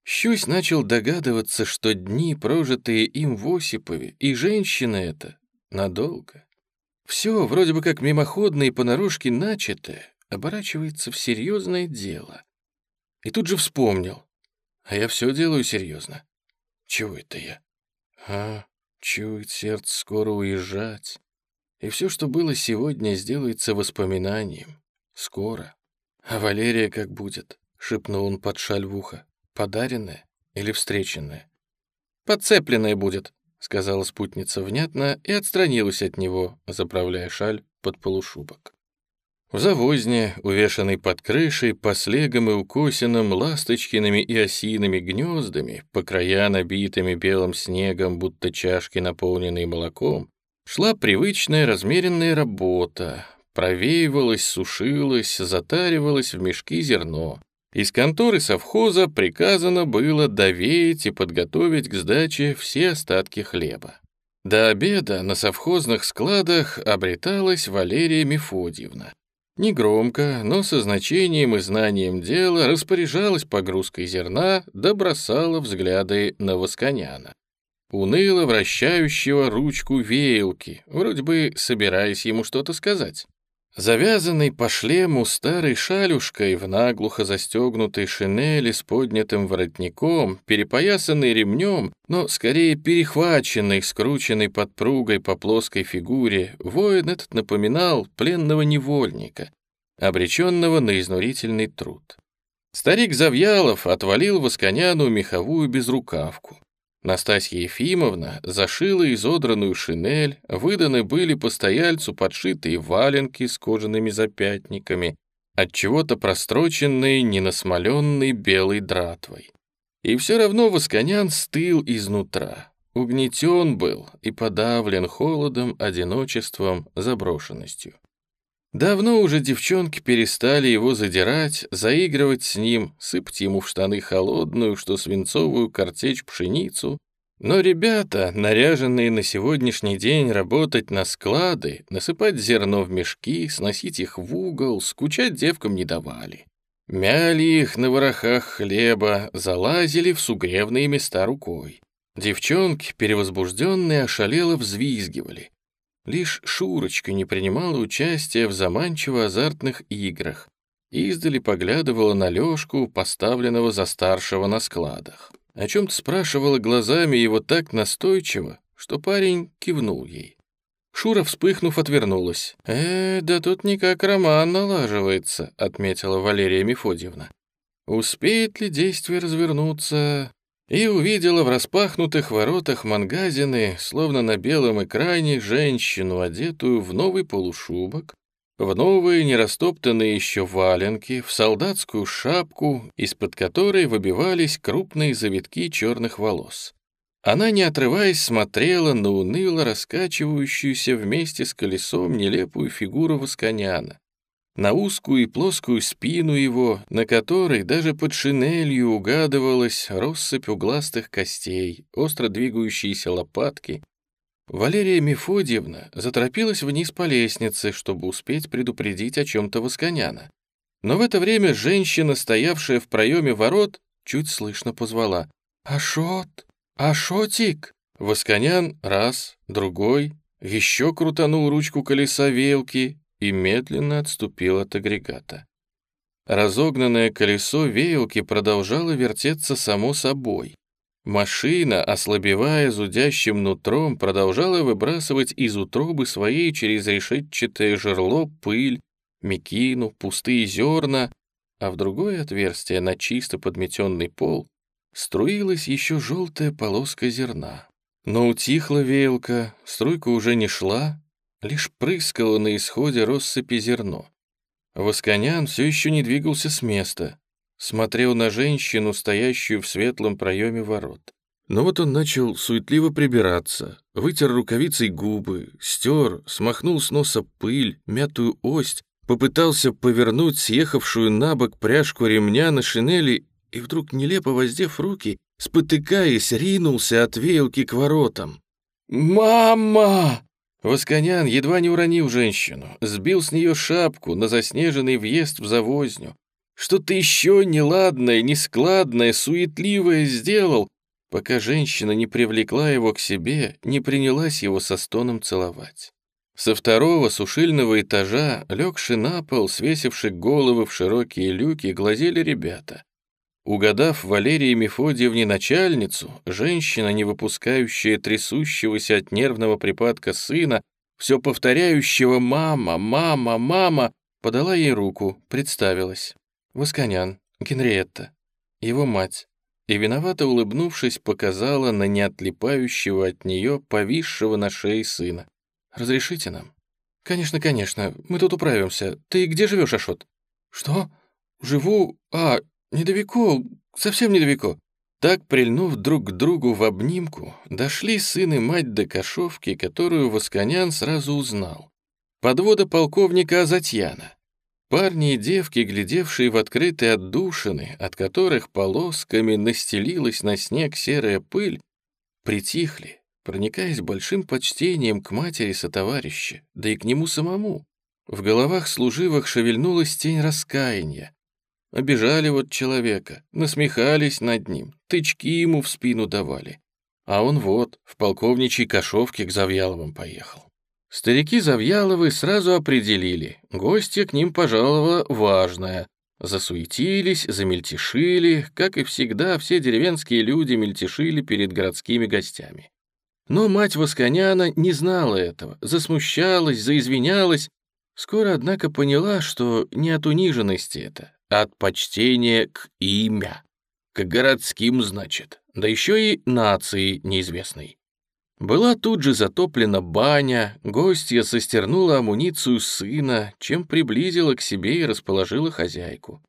Щусь начал догадываться, что дни, прожитые им в Осипове, и женщина эта надолго. Все, вроде бы как мимоходное и понарошке начатое, оборачивается в серьезное дело. И тут же вспомнил, а я все делаю серьезно. Чего это я? А, чует сердце скоро уезжать. И все, что было сегодня, сделается воспоминанием. Скоро. А Валерия как будет? Шепнул он под шаль в ухо. Подаренная или встреченная? Подцепленная будет, сказала спутница внятно и отстранилась от него, заправляя шаль под полушубок. В завозне, увешанной под крышей, по слегам и укосинам, ласточкиными и осиными гнездами, по края набитыми белым снегом, будто чашки, наполненные молоком, шла привычная размеренная работа. Провеивалась, сушилась, затаривалась в мешки зерно. Из конторы совхоза приказано было довеять и подготовить к сдаче все остатки хлеба. До обеда на совхозных складах обреталась Валерия Мефодьевна. Негромко, но со значением и знанием дела распоряжалась погрузкой зерна, да бросала взгляды на Восконяна. Уныло вращающего ручку веялки, вроде бы собираясь ему что-то сказать. Завязанный по шлему старой шалюшкой в наглухо застегнутой шинели с поднятым воротником, перепоясанный ремнем, но скорее перехваченный, скрученный подпругой по плоской фигуре, воин этот напоминал пленного невольника, обреченного на изнурительный труд. Старик Завьялов отвалил Восконяну меховую безрукавку. Настасья Ефимовна зашила изодранную шинель, выданы были постояльцу подшитые валенки с кожаными запятниками, от чего-то простроченные ненасмоленной белой дратвой. И все равно Восконян стыл изнутра, угнетен был и подавлен холодом, одиночеством, заброшенностью. Давно уже девчонки перестали его задирать, заигрывать с ним, сыпать ему в штаны холодную, что свинцовую картечь пшеницу. Но ребята, наряженные на сегодняшний день работать на склады, насыпать зерно в мешки, сносить их в угол, скучать девкам не давали. Мяли их на ворохах хлеба, залазили в сугревные места рукой. Девчонки, перевозбужденные, ошалело взвизгивали. Лишь Шурочка не принимала участия в заманчиво-азартных играх, издали поглядывала на Лёшку, поставленного за старшего на складах. О чем-то спрашивала глазами его так настойчиво, что парень кивнул ей. Шура, вспыхнув, отвернулась. «Э, да тут никак роман налаживается», — отметила Валерия Мефодьевна. «Успеет ли действие развернуться, и увидела в распахнутых воротах мангазины, словно на белом экране, женщину, одетую в новый полушубок, в новые нерастоптанные еще валенки, в солдатскую шапку, из-под которой выбивались крупные завитки черных волос. Она, не отрываясь, смотрела на уныло раскачивающуюся вместе с колесом нелепую фигуру Восконяна, на узкую и плоскую спину его, на которой даже под шинелью угадывалась россыпь угластых костей, остро двигающиеся лопатки. Валерия Мефодьевна заторопилась вниз по лестнице, чтобы успеть предупредить о чем-то Восконяна. Но в это время женщина, стоявшая в проеме ворот, чуть слышно позвала «Ашот! Ашотик!» Восконян раз, другой, еще крутанул ручку колеса веялки и медленно отступил от агрегата. Разогнанное колесо веялки продолжало вертеться само собой. Машина, ослабевая зудящим нутром, продолжала выбрасывать из утробы своей через решетчатое жерло пыль, мекину, пустые зерна, а в другое отверстие на чисто подметенный пол струилась еще желтая полоска зерна. Но утихла веялка, струйка уже не шла, лишь прыскала на исходе россыпи зерно. Восконян все еще не двигался с места, смотрел на женщину, стоящую в светлом проеме ворот. Но вот он начал суетливо прибираться, вытер рукавицей губы, стер, смахнул с носа пыль, мятую ость, попытался повернуть съехавшую на бок пряжку ремня на шинели и вдруг, нелепо воздев руки, спотыкаясь, ринулся от веялки к воротам. «Мама!» Восконян едва не уронил женщину, сбил с нее шапку на заснеженный въезд в завозню. Что-то еще неладное, нескладное, суетливое сделал, пока женщина не привлекла его к себе, не принялась его со стоном целовать. Со второго сушильного этажа, легши на пол, свесивши головы в широкие люки, глазели ребята. Угадав Валерии Мефодиевне начальницу, женщина, не выпускающая трясущегося от нервного припадка сына, все повторяющего «мама, мама, мама», подала ей руку, представилась. Восконян, Генриетта, его мать, и, виновато улыбнувшись, показала на неотлипающего от нее повисшего на шее сына. «Разрешите нам?» «Конечно, конечно, мы тут управимся. Ты где живешь, Ашот?» «Что? Живу... А, Недалеко, совсем недалеко. Так, прильнув друг к другу в обнимку, дошли сын и мать до кошовки, которую Восконян сразу узнал. Подвода полковника Азатьяна. Парни и девки, глядевшие в открытые отдушины, от которых полосками настелилась на снег серая пыль, притихли, проникаясь большим почтением к матери сотоварища, да и к нему самому. В головах служивых шевельнулась тень раскаяния, Обижали вот человека, насмехались над ним, тычки ему в спину давали. А он вот, в полковничьей кошовке к Завьяловым поехал. Старики Завьяловы сразу определили, гостья к ним пожаловала важная. Засуетились, замельтешили, как и всегда, все деревенские люди мельтешили перед городскими гостями. Но мать Восконяна не знала этого, засмущалась, заизвинялась. Скоро, однако, поняла, что не от униженности это, от почтения к имя. К городским, значит, да еще и нации неизвестной. Была тут же затоплена баня, гостья состернула амуницию сына, чем приблизила к себе и расположила хозяйку.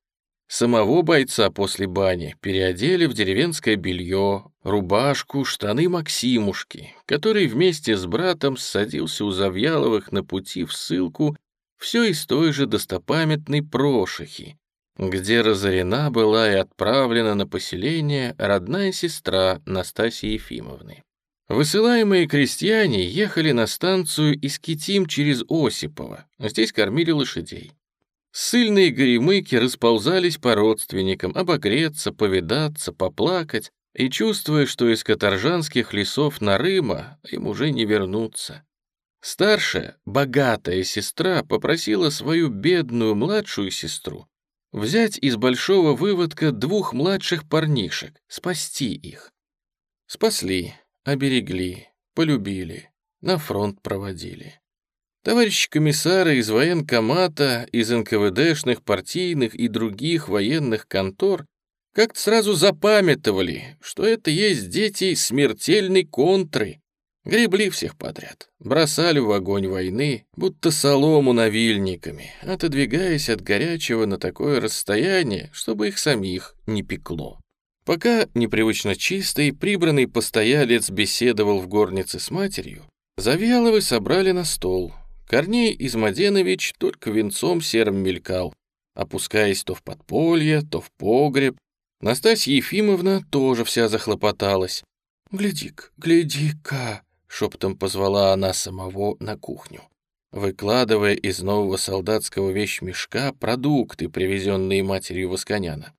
Самого бойца после бани переодели в деревенское белье, рубашку, штаны Максимушки, который вместе с братом садился у Завьяловых на пути в ссылку все из той же достопамятной прошихи, где разорена была и отправлена на поселение родная сестра Настасьи Ефимовны. Высылаемые крестьяне ехали на станцию Искитим через Осипово, здесь кормили лошадей. Сыльные горемыки расползались по родственникам, обогреться, повидаться, поплакать, и чувствуя, что из каторжанских лесов на Рыма им уже не вернуться. Старшая, богатая сестра попросила свою бедную младшую сестру Взять из большого выводка двух младших парнишек, спасти их. Спасли, оберегли, полюбили, на фронт проводили. Товарищи комиссары из военкомата, из НКВДшных, партийных и других военных контор как-то сразу запамятовали, что это есть дети смертельной контры, Гребли всех подряд, бросали в огонь войны, будто солому навильниками, отодвигаясь от горячего на такое расстояние, чтобы их самих не пекло. Пока непривычно чистый, прибранный постоялец беседовал в горнице с матерью, Завьяловы собрали на стол. Корней Измаденович только венцом серым мелькал, опускаясь то в подполье, то в погреб. Настасья Ефимовна тоже вся захлопоталась. «Гляди-ка, гляди-ка!» Шепотом позвала она самого на кухню, выкладывая из нового солдатского вещмешка продукты, привезенные матерью Восконяна.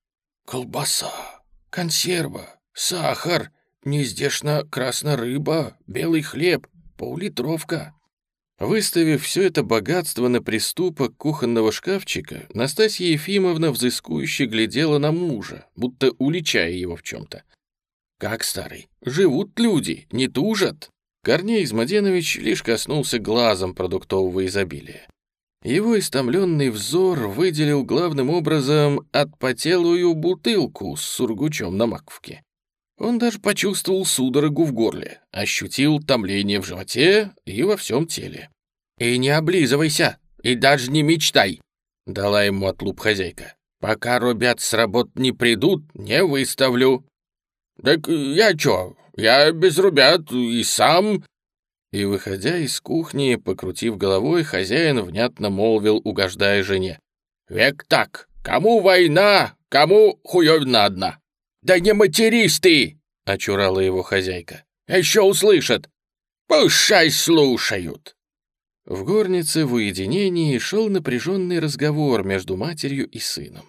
«Колбаса, консерва, сахар, неиздешна красная рыба, белый хлеб, поллитровка». Выставив все это богатство на приступок кухонного шкафчика, Настасья Ефимовна взыскующе глядела на мужа, будто уличая его в чем-то. «Как старый? Живут люди, не тужат!» Корней Измаденович лишь коснулся глазом продуктового изобилия. Его истомленный взор выделил главным образом отпотелую бутылку с сургучом на маковке. Он даже почувствовал судорогу в горле, ощутил томление в животе и во всем теле. «И не облизывайся, и даже не мечтай!» — дала ему отлуп хозяйка. «Пока ребят с работ не придут, не выставлю». «Так я чё, я без ребят и сам...» И, выходя из кухни, покрутив головой, хозяин внятно молвил, угождая жене. «Век так, кому война, кому хуёвина одна!» «Да не матерись ты!» — очурала его хозяйка. «Еще услышат!» «Пущай слушают!» В горнице в уединении шел напряженный разговор между матерью и сыном.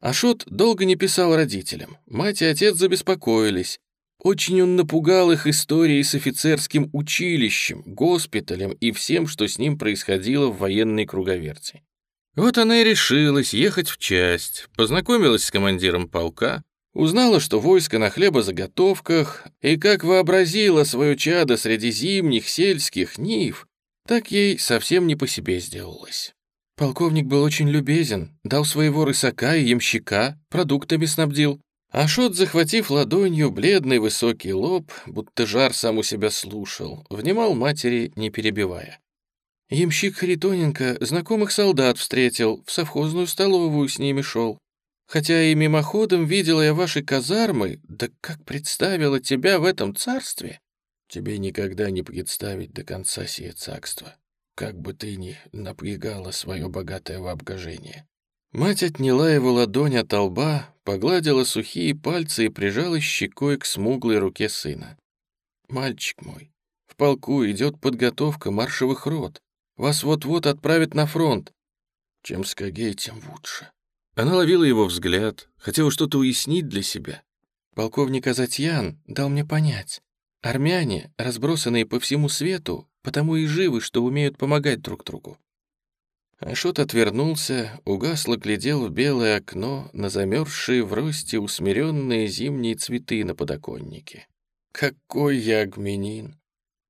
Ашот долго не писал родителям. Мать и отец забеспокоились. Очень он напугал их историей с офицерским училищем, госпиталем и всем, что с ним происходило в военной круговерти. Вот она и решилась ехать в часть, познакомилась с командиром полка, Узнала, что войско на хлебозаготовках, и как вообразила свое чадо среди зимних сельских нив, так ей совсем не по себе сделалось. Полковник был очень любезен, дал своего рысака и ямщика, продуктами снабдил. Ашот, захватив ладонью бледный высокий лоб, будто жар сам у себя слушал, внимал матери, не перебивая. Ямщик Харитоненко знакомых солдат встретил, в совхозную столовую с ними шел. Хотя и мимоходом видела я ваши казармы, да как представила тебя в этом царстве, тебе никогда не представить до конца сие царство, как бы ты ни напрягала свое богатое воображение». Мать отняла его ладонь от лба, погладила сухие пальцы и прижала щекой к смуглой руке сына. «Мальчик мой, в полку идет подготовка маршевых рот. Вас вот-вот отправят на фронт. Чем скорее, тем лучше. Она ловила его взгляд, хотела что-то уяснить для себя. Полковник Азатьян дал мне понять. Армяне, разбросанные по всему свету, потому и живы, что умеют помогать друг другу. Ашот отвернулся, угасло глядел в белое окно на замерзшие в росте усмиренные зимние цветы на подоконнике. Какой я агменин!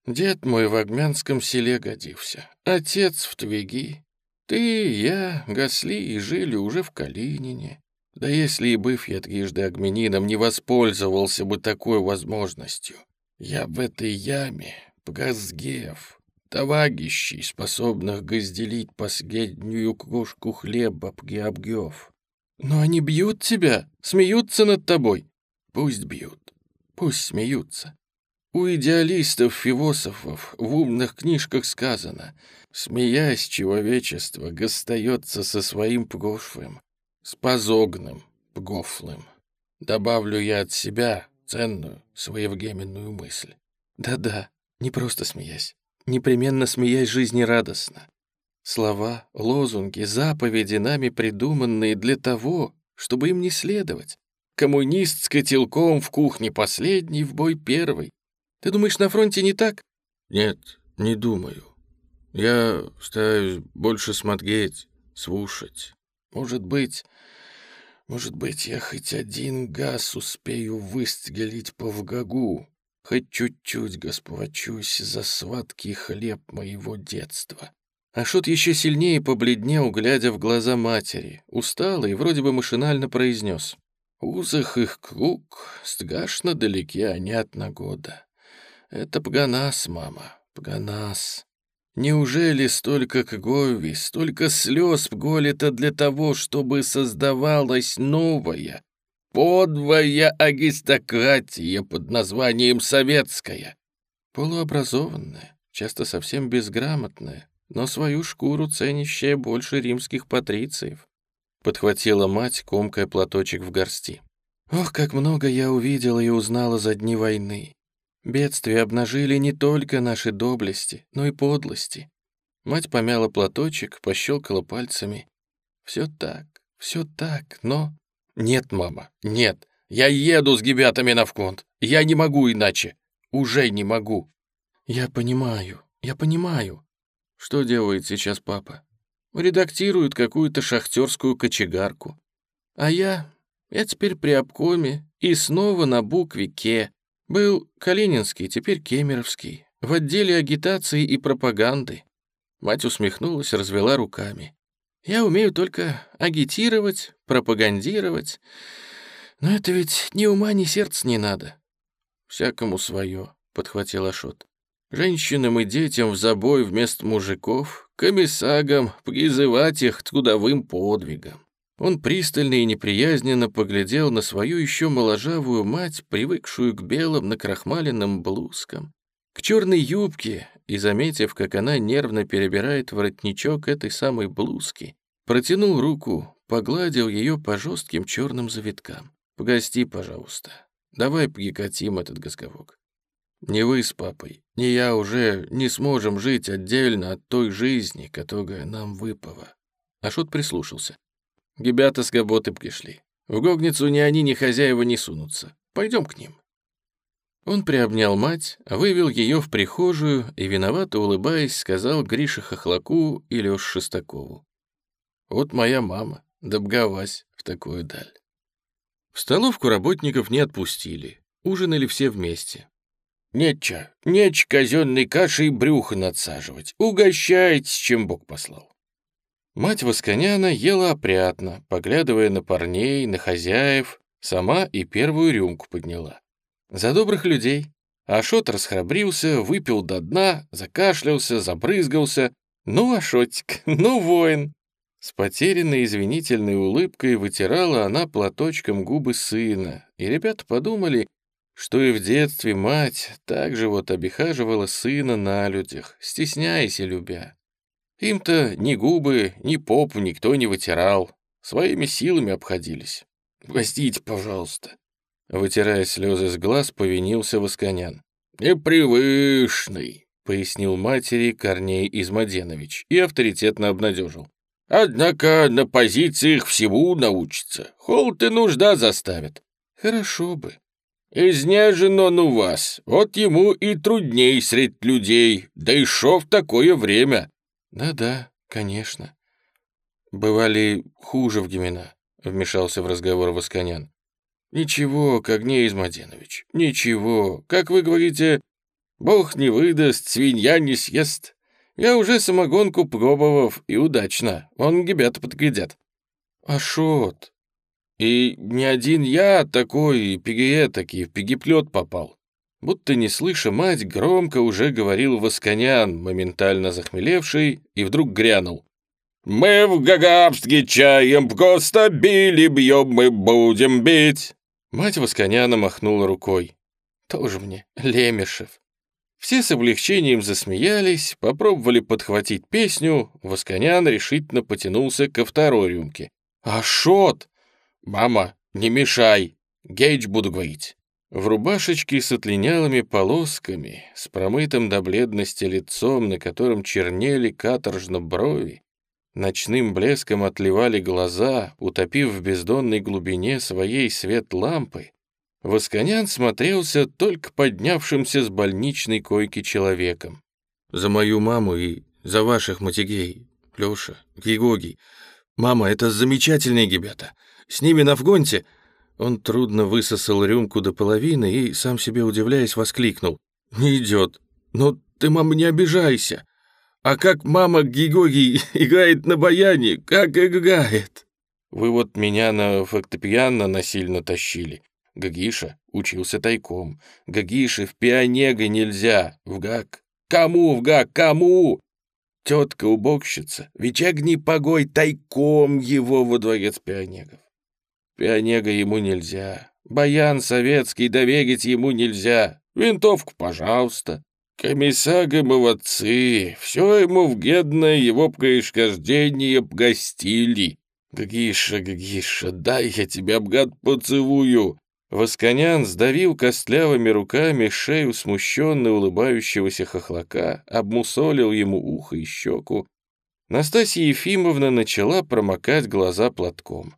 Дед мой в Агмянском селе годился, отец в Твиги, ты, я, Гасли и жили уже в Калинине. Да если и быв я трижды агменином, не воспользовался бы такой возможностью. Я в этой яме, пгазгев, товагищей, способных газделить последнюю кружку хлеба пгеобгев. Но они бьют тебя, смеются над тобой. Пусть бьют, пусть смеются. У идеалистов-философов в умных книжках сказано, смеясь, человечество гостается со своим прошлым, с позогным пгофлым. Добавлю я от себя ценную, своевременную мысль. Да-да, не просто смеясь, непременно смеясь жизнерадостно. Слова, лозунги, заповеди, нами придуманные для того, чтобы им не следовать. Коммунист с котелком в кухне последний, в бой первый. Ты думаешь, на фронте не так?» «Нет, не думаю. Я стараюсь больше смотреть, слушать. Может быть, может быть, я хоть один газ успею выстрелить по вгагу, хоть чуть-чуть госплачусь за сладкий хлеб моего детства». Ашот еще сильнее побледнел, глядя в глаза матери, устал и вроде бы машинально произнес. «Узах их круг, страшно далеки они от нагода. Это Пганас, мама, Пганас. Неужели столько крови, столько слез вголито для того, чтобы создавалась новая, подвая аристократия под названием советская? Полуобразованная, часто совсем безграмотная, но свою шкуру ценящая больше римских патрициев. Подхватила мать, комкая платочек в горсти. Ох, как много я увидела и узнала за дни войны. Бедствия обнажили не только наши доблести, но и подлости. Мать помяла платочек, пощелкала пальцами. Все так, все так, но... Нет, мама, нет. Я еду с гибятами на вконт. Я не могу иначе. Уже не могу. Я понимаю, я понимаю. Что делает сейчас папа? Редактирует какую-то шахтерскую кочегарку. А я... Я теперь при обкоме и снова на букве «К». Был Калининский, теперь Кемеровский. В отделе агитации и пропаганды. Мать усмехнулась, развела руками. Я умею только агитировать, пропагандировать. Но это ведь ни ума, ни сердца не надо. Всякому свое, подхватил Ашот. Женщинам и детям в забой вместо мужиков, комиссагам призывать их трудовым подвигам. Он пристально и неприязненно поглядел на свою еще моложавую мать, привыкшую к белым накрахмаленным блузкам, к черной юбке, и, заметив, как она нервно перебирает воротничок этой самой блузки, протянул руку, погладил ее по жестким черным завиткам. «Погости, пожалуйста. Давай прекратим этот разговор. Ни вы с папой, ни я уже не сможем жить отдельно от той жизни, которая нам выпала». Ашот прислушался. Ребята с работы пришли. В гогницу ни они, ни хозяева не сунутся. Пойдем к ним». Он приобнял мать, вывел ее в прихожую и, виновато улыбаясь, сказал Грише Хохлаку и Лёше Шестакову. «Вот моя мама, добгавась в такую даль». В столовку работников не отпустили, ужинали все вместе. «Неча, неч казенной кашей брюхо надсаживать, угощайтесь, чем Бог послал». Мать Восконяна ела опрятно, поглядывая на парней, на хозяев, сама и первую рюмку подняла. За добрых людей. Ашот расхрабрился, выпил до дна, закашлялся, забрызгался. Ну, Ашотик, ну, воин. С потерянной извинительной улыбкой вытирала она платочком губы сына, и ребята подумали, что и в детстве мать так же вот обихаживала сына на людях, стесняясь и любя. Им-то ни губы, ни попу никто не вытирал, своими силами обходились. «Простите, пожалуйста». Вытирая слезы с глаз, повинился Восконян. «Непривычный», — пояснил матери Корней Измаденович и авторитетно обнадежил. «Однако на позициях всему научится. Холод и нужда заставят». «Хорошо бы». «Изнежен он у вас, вот ему и трудней средь людей, да и шо в такое время». «Да-да, конечно. Бывали хуже в Гимена», — вмешался в разговор Восконян. «Ничего, Когней Измаденович, ничего. Как вы говорите, бог не выдаст, свинья не съест. Я уже самогонку пробовав, и удачно. Вон ребята подглядят». «Ашот, и не один я такой, пиге таки, в пигеплет попал. Будто не слыша мать, громко уже говорил Восконян, моментально захмелевший, и вдруг грянул. «Мы в Гагабске чаем просто били, бьем, мы будем бить!» Мать Восконяна махнула рукой. «Тоже мне, Лемешев». Все с облегчением засмеялись, попробовали подхватить песню, Восконян решительно потянулся ко второй рюмке. «Ашот! Мама, не мешай, Гейдж буду говорить». В рубашечке с отлинялыми полосками, с промытым до бледности лицом, на котором чернели каторжно брови, ночным блеском отливали глаза, утопив в бездонной глубине своей свет лампы, Восконян смотрелся только поднявшимся с больничной койки человеком. «За мою маму и за ваших матигей, Лёша, Григорий. Мама, это замечательные ребята. С ними на вгонте...» Он трудно высосал рюмку до половины и, сам себе удивляясь, воскликнул. «Не идет. Но ты, мама, не обижайся. А как мама Гигоги играет на баяне, как играет!» «Вы вот меня на фортепиано насильно тащили. Гагиша учился тайком. Гагише в пионега нельзя. В гак. Кому в гак? Кому?» Тетка-уборщица, ведь огни погой тайком его во дворец пионегов. Пионега ему нельзя. Баян советский доверить ему нельзя. Винтовку, пожалуйста. Комиссага молодцы. Все ему в гедное его происхождение обгостили. Гриша, Гриша, дай я тебя, бгад, поцелую. Восконян сдавил костлявыми руками шею смущенно улыбающегося хохлака, обмусолил ему ухо и щеку. Настасья Ефимовна начала промокать глаза платком.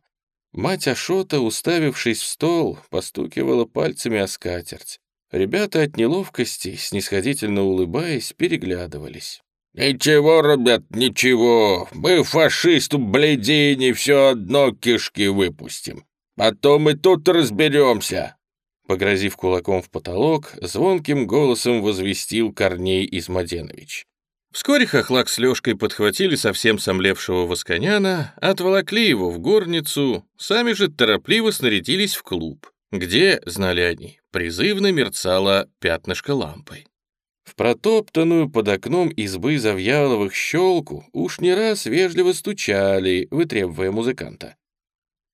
Мать Ашота, уставившись в стол, постукивала пальцами о скатерть. Ребята от неловкости, снисходительно улыбаясь, переглядывались. «Ничего, ребят, ничего. Мы фашисту бледине все одно кишки выпустим. Потом и тут разберемся». Погрозив кулаком в потолок, звонким голосом возвестил Корней Измаденович. Вскоре Хохлак с Лёшкой подхватили совсем сомлевшего Восконяна, отволокли его в горницу, сами же торопливо снарядились в клуб, где, знали они, призывно мерцало пятнышко лампой. В протоптанную под окном избы Завьяловых щелку уж не раз вежливо стучали, вытребуя музыканта.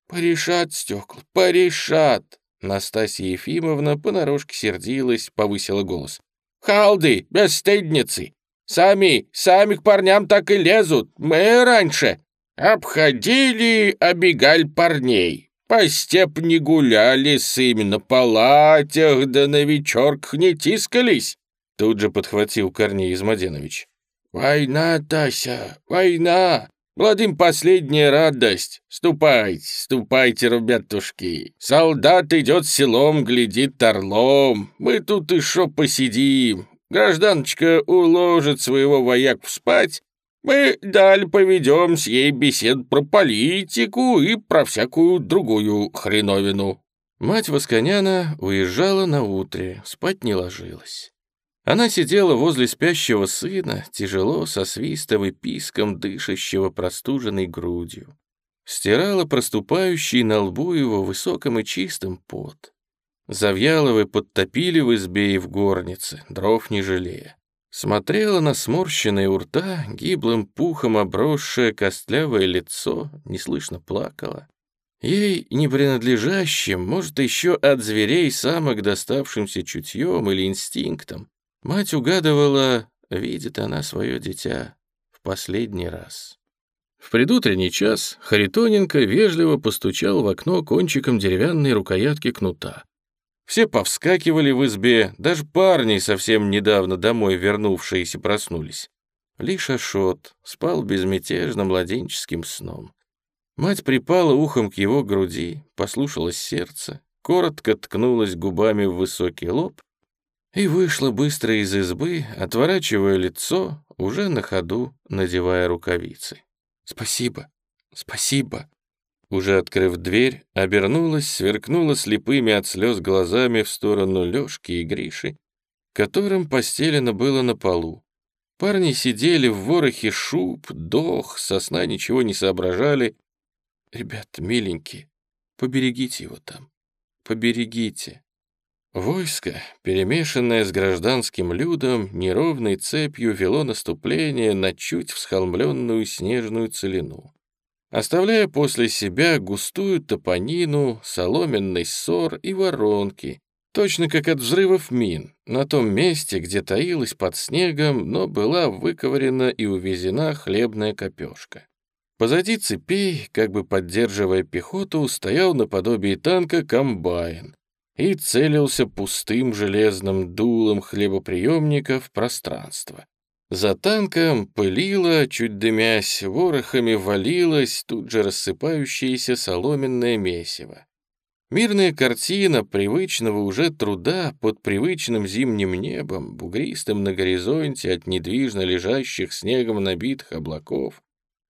«Порешат стекла, порешат!» Настасья Ефимовна понарошке сердилась, повысила голос. «Халды, бесстыдницы! Сами, сами к парням так и лезут. Мы раньше обходили, обегаль парней. По степ гуляли, с именно палатях, да на вечерках не тискались. Тут же подхватил Корней Измаденович. «Война, Тася, война! Молодым последняя радость. Ступайте, ступайте, ребятушки. Солдат идет селом, глядит орлом. Мы тут еще посидим. Гражданочка уложит своего вояку спать, мы даль поведем с ей бесед про политику и про всякую другую хреновину». Мать Восконяна уезжала на утре, спать не ложилась. Она сидела возле спящего сына, тяжело, со свистом и писком, дышащего простуженной грудью. Стирала проступающий на лбу его высоком и чистым пот. Завьяловы подтопили в избе и в горнице, дров не жалея. Смотрела на сморщенное у рта, гиблым пухом обросшее костлявое лицо, неслышно плакала. Ей, не принадлежащим, может, еще от зверей самок доставшимся чутьем или инстинктом, мать угадывала, видит она свое дитя в последний раз. В предутренний час Харитоненко вежливо постучал в окно кончиком деревянной рукоятки кнута. Все повскакивали в избе, даже парни, совсем недавно домой вернувшиеся, проснулись. Лишь Ашот спал безмятежно младенческим сном. Мать припала ухом к его груди, послушалась сердце, коротко ткнулась губами в высокий лоб и вышла быстро из избы, отворачивая лицо, уже на ходу надевая рукавицы. «Спасибо, спасибо», уже открыв дверь, обернулась, сверкнула слепыми от слез глазами в сторону Лёшки и Гриши, которым постелено было на полу. Парни сидели в ворохе шуб, дох, сосна ничего не соображали. «Ребята, миленькие, поберегите его там, поберегите». Войско, перемешанное с гражданским людом, неровной цепью вело наступление на чуть всхолмленную снежную целину оставляя после себя густую топонину, соломенный ссор и воронки, точно как от взрывов мин, на том месте, где таилась под снегом, но была выковырена и увезена хлебная копешка. Позади цепей, как бы поддерживая пехоту, стоял наподобие танка комбайн и целился пустым железным дулом хлебоприемника в пространство. За танком пылило, чуть дымясь, ворохами валилось тут же рассыпающееся соломенное месиво. Мирная картина привычного уже труда под привычным зимним небом, бугристым на горизонте от недвижно лежащих снегом набитых облаков,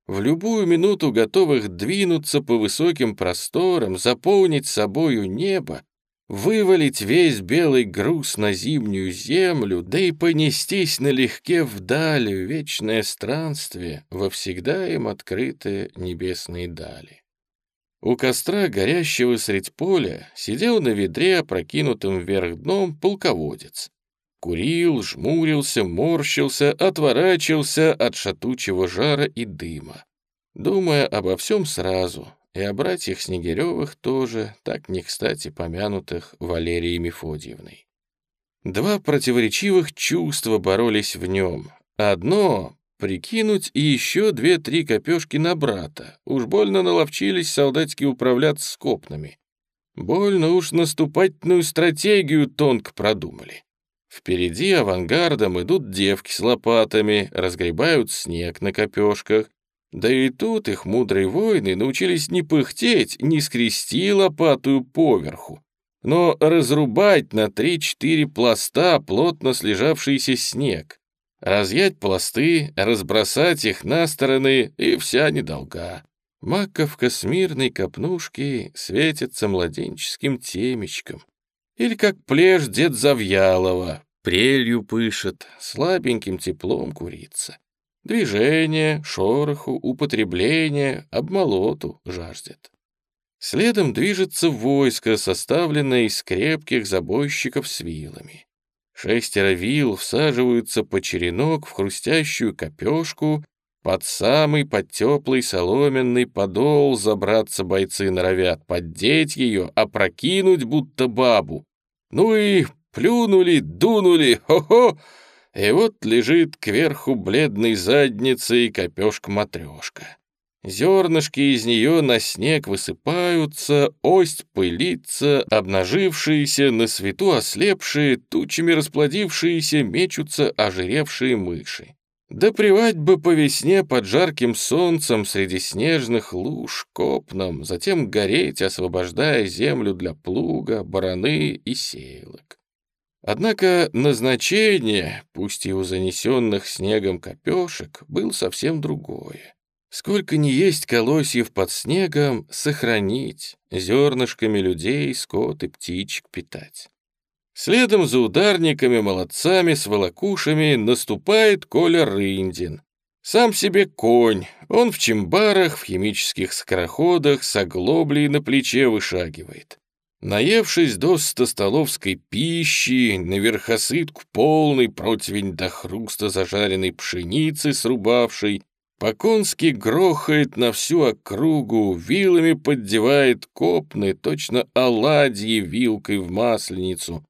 в любую минуту готовых двинуться по высоким просторам, заполнить собою небо, вывалить весь белый груз на зимнюю землю, да и понестись налегке вдаль в вечное странствие во всегда им открытые небесные дали. У костра, горящего средь поля, сидел на ведре, опрокинутым вверх дном, полководец. Курил, жмурился, морщился, отворачивался от шатучего жара и дыма. Думая обо всем сразу, и о братьях Снегиревых тоже, так не кстати помянутых Валерией Мефодиевной. Два противоречивых чувства боролись в нем. Одно — прикинуть и еще две-три копешки на брата. Уж больно наловчились солдатики управляться с копнами. Больно уж наступательную стратегию тонко продумали. Впереди авангардом идут девки с лопатами, разгребают снег на копешках, да и тут их мудрые воины научились не пыхтеть, не скрести лопатую поверху, но разрубать на три-четыре пласта плотно слежавшийся снег. Разъять пласты, разбросать их на стороны, и вся недолга. Маковка с мирной копнушки светится младенческим темечком. Или как плешь дед Завьялова, прелью пышет, слабеньким теплом курится. Движение, шороху, употребление, обмолоту жаждет. Следом движется войско, составленное из крепких забойщиков с вилами. Шестеро вил всаживаются по черенок в хрустящую копешку, под самый под теплый соломенный подол забраться бойцы норовят, поддеть ее, опрокинуть будто бабу. Ну и плюнули, дунули, хо-хо, и вот лежит кверху бледной задницей копешка-матрешка. Зернышки из нее на снег высыпаются, ость пылится, обнажившиеся, на свету ослепшие, тучами расплодившиеся, мечутся ожиревшие мыши. Да привать бы по весне под жарким солнцем среди снежных луж копном, затем гореть, освобождая землю для плуга, бараны и сеялок. Однако назначение, пусть и у занесенных снегом копешек, было совсем другое. Сколько ни есть колосьев под снегом, сохранить, зернышками людей, скот и птичек питать. Следом за ударниками, молодцами, с волокушами наступает Коля Рындин. Сам себе конь, он в чембарах, в химических скороходах, с оглоблей на плече вышагивает. Наевшись до столовской пищи, на верхосытку полный противень до хруста зажаренной пшеницы срубавшей, по-конски грохает на всю округу, вилами поддевает копны, точно оладьи вилкой в масленицу.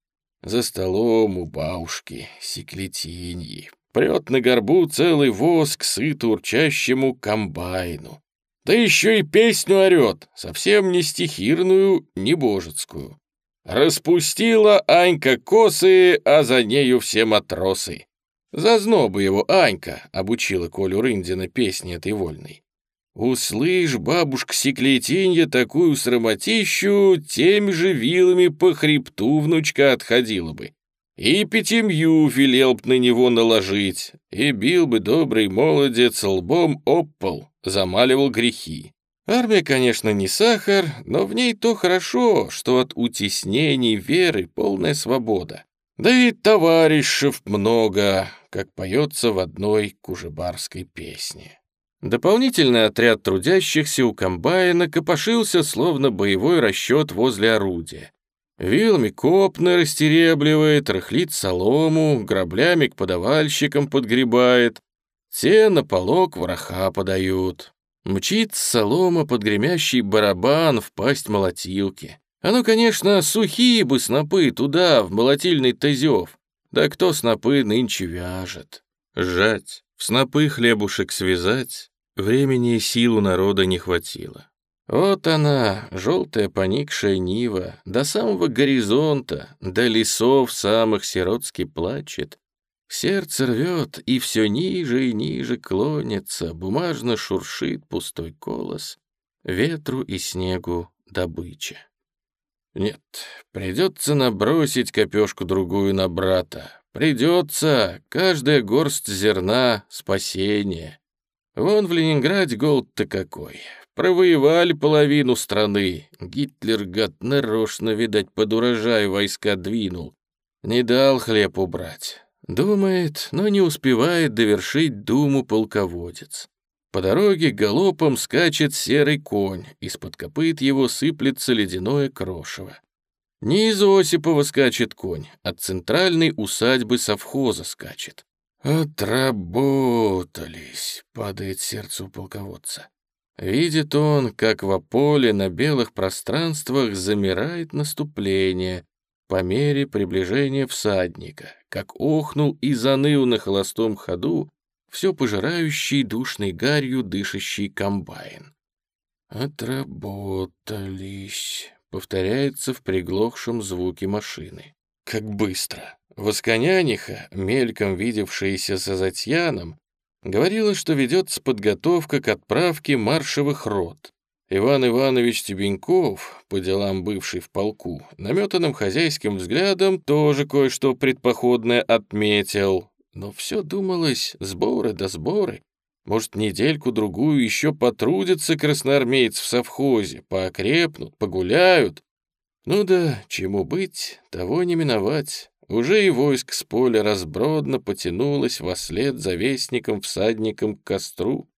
За столом у бабушки секлетиньи. Прет на горбу целый воск сыто урчащему комбайну. Да еще и песню орет, совсем не стихирную, не божецкую. Распустила Анька косы, а за нею все матросы. Зазнобы его Анька обучила Колю Рындина песни этой вольной. Услышь, бабушка Секлетинья, такую срамотищу, теми же вилами по хребту внучка отходила бы. И пятимью велел б на него наложить, и бил бы добрый молодец лбом об пол, замаливал грехи. Армия, конечно, не сахар, но в ней то хорошо, что от утеснений веры полная свобода. Да и товарищев много, как поется в одной кужебарской песне. Дополнительный отряд трудящихся у комбайна копошился, словно боевой расчет возле орудия. Вилами копны растеребливает, рыхлит солому, граблями к подавальщикам подгребает. Те на полок вороха подают. Мчит солома под гремящий барабан в пасть молотилки. Оно, конечно, сухие бы снопы туда, в молотильный тазев. Да кто снопы нынче вяжет? Жать, в снопы хлебушек связать, времени и сил у народа не хватило. Вот она, желтая поникшая нива, до самого горизонта, до лесов самых сиротски плачет. Сердце рвет, и все ниже и ниже клонится, бумажно шуршит пустой колос, ветру и снегу добыча. Нет, придется набросить копешку-другую на брата. Придется, каждая горсть зерна — спасение. Вон в Ленинграде голод-то какой. Провоевали половину страны. Гитлер, гад, нарочно, видать, под урожай войска двинул. Не дал хлеб убрать. Думает, но не успевает довершить думу полководец. По дороге галопом скачет серый конь, из-под копыт его сыплется ледяное крошево. Не из Осипова скачет конь, от центральной усадьбы совхоза скачет. «Отработались», — падает сердце у полководца. Видит он, как во поле на белых пространствах замирает наступление по мере приближения всадника, как охнул и заныл на холостом ходу все пожирающий душной гарью дышащий комбайн. «Отработались», — повторяется в приглохшем звуке машины. Как быстро! Восконяниха, мельком видевшаяся за Затьяном, говорила, что ведется подготовка к отправке маршевых рот. Иван Иванович Тебеньков, по делам бывший в полку, наметанным хозяйским взглядом тоже кое-что предпоходное отметил. но все думалось сборы да сборы. Может, недельку-другую еще потрудятся красноармейцы в совхозе, поокрепнут, погуляют. Ну да, чему быть, того не миновать. Уже и войск с поля разбродно потянулось во след за вестником-всадником к костру.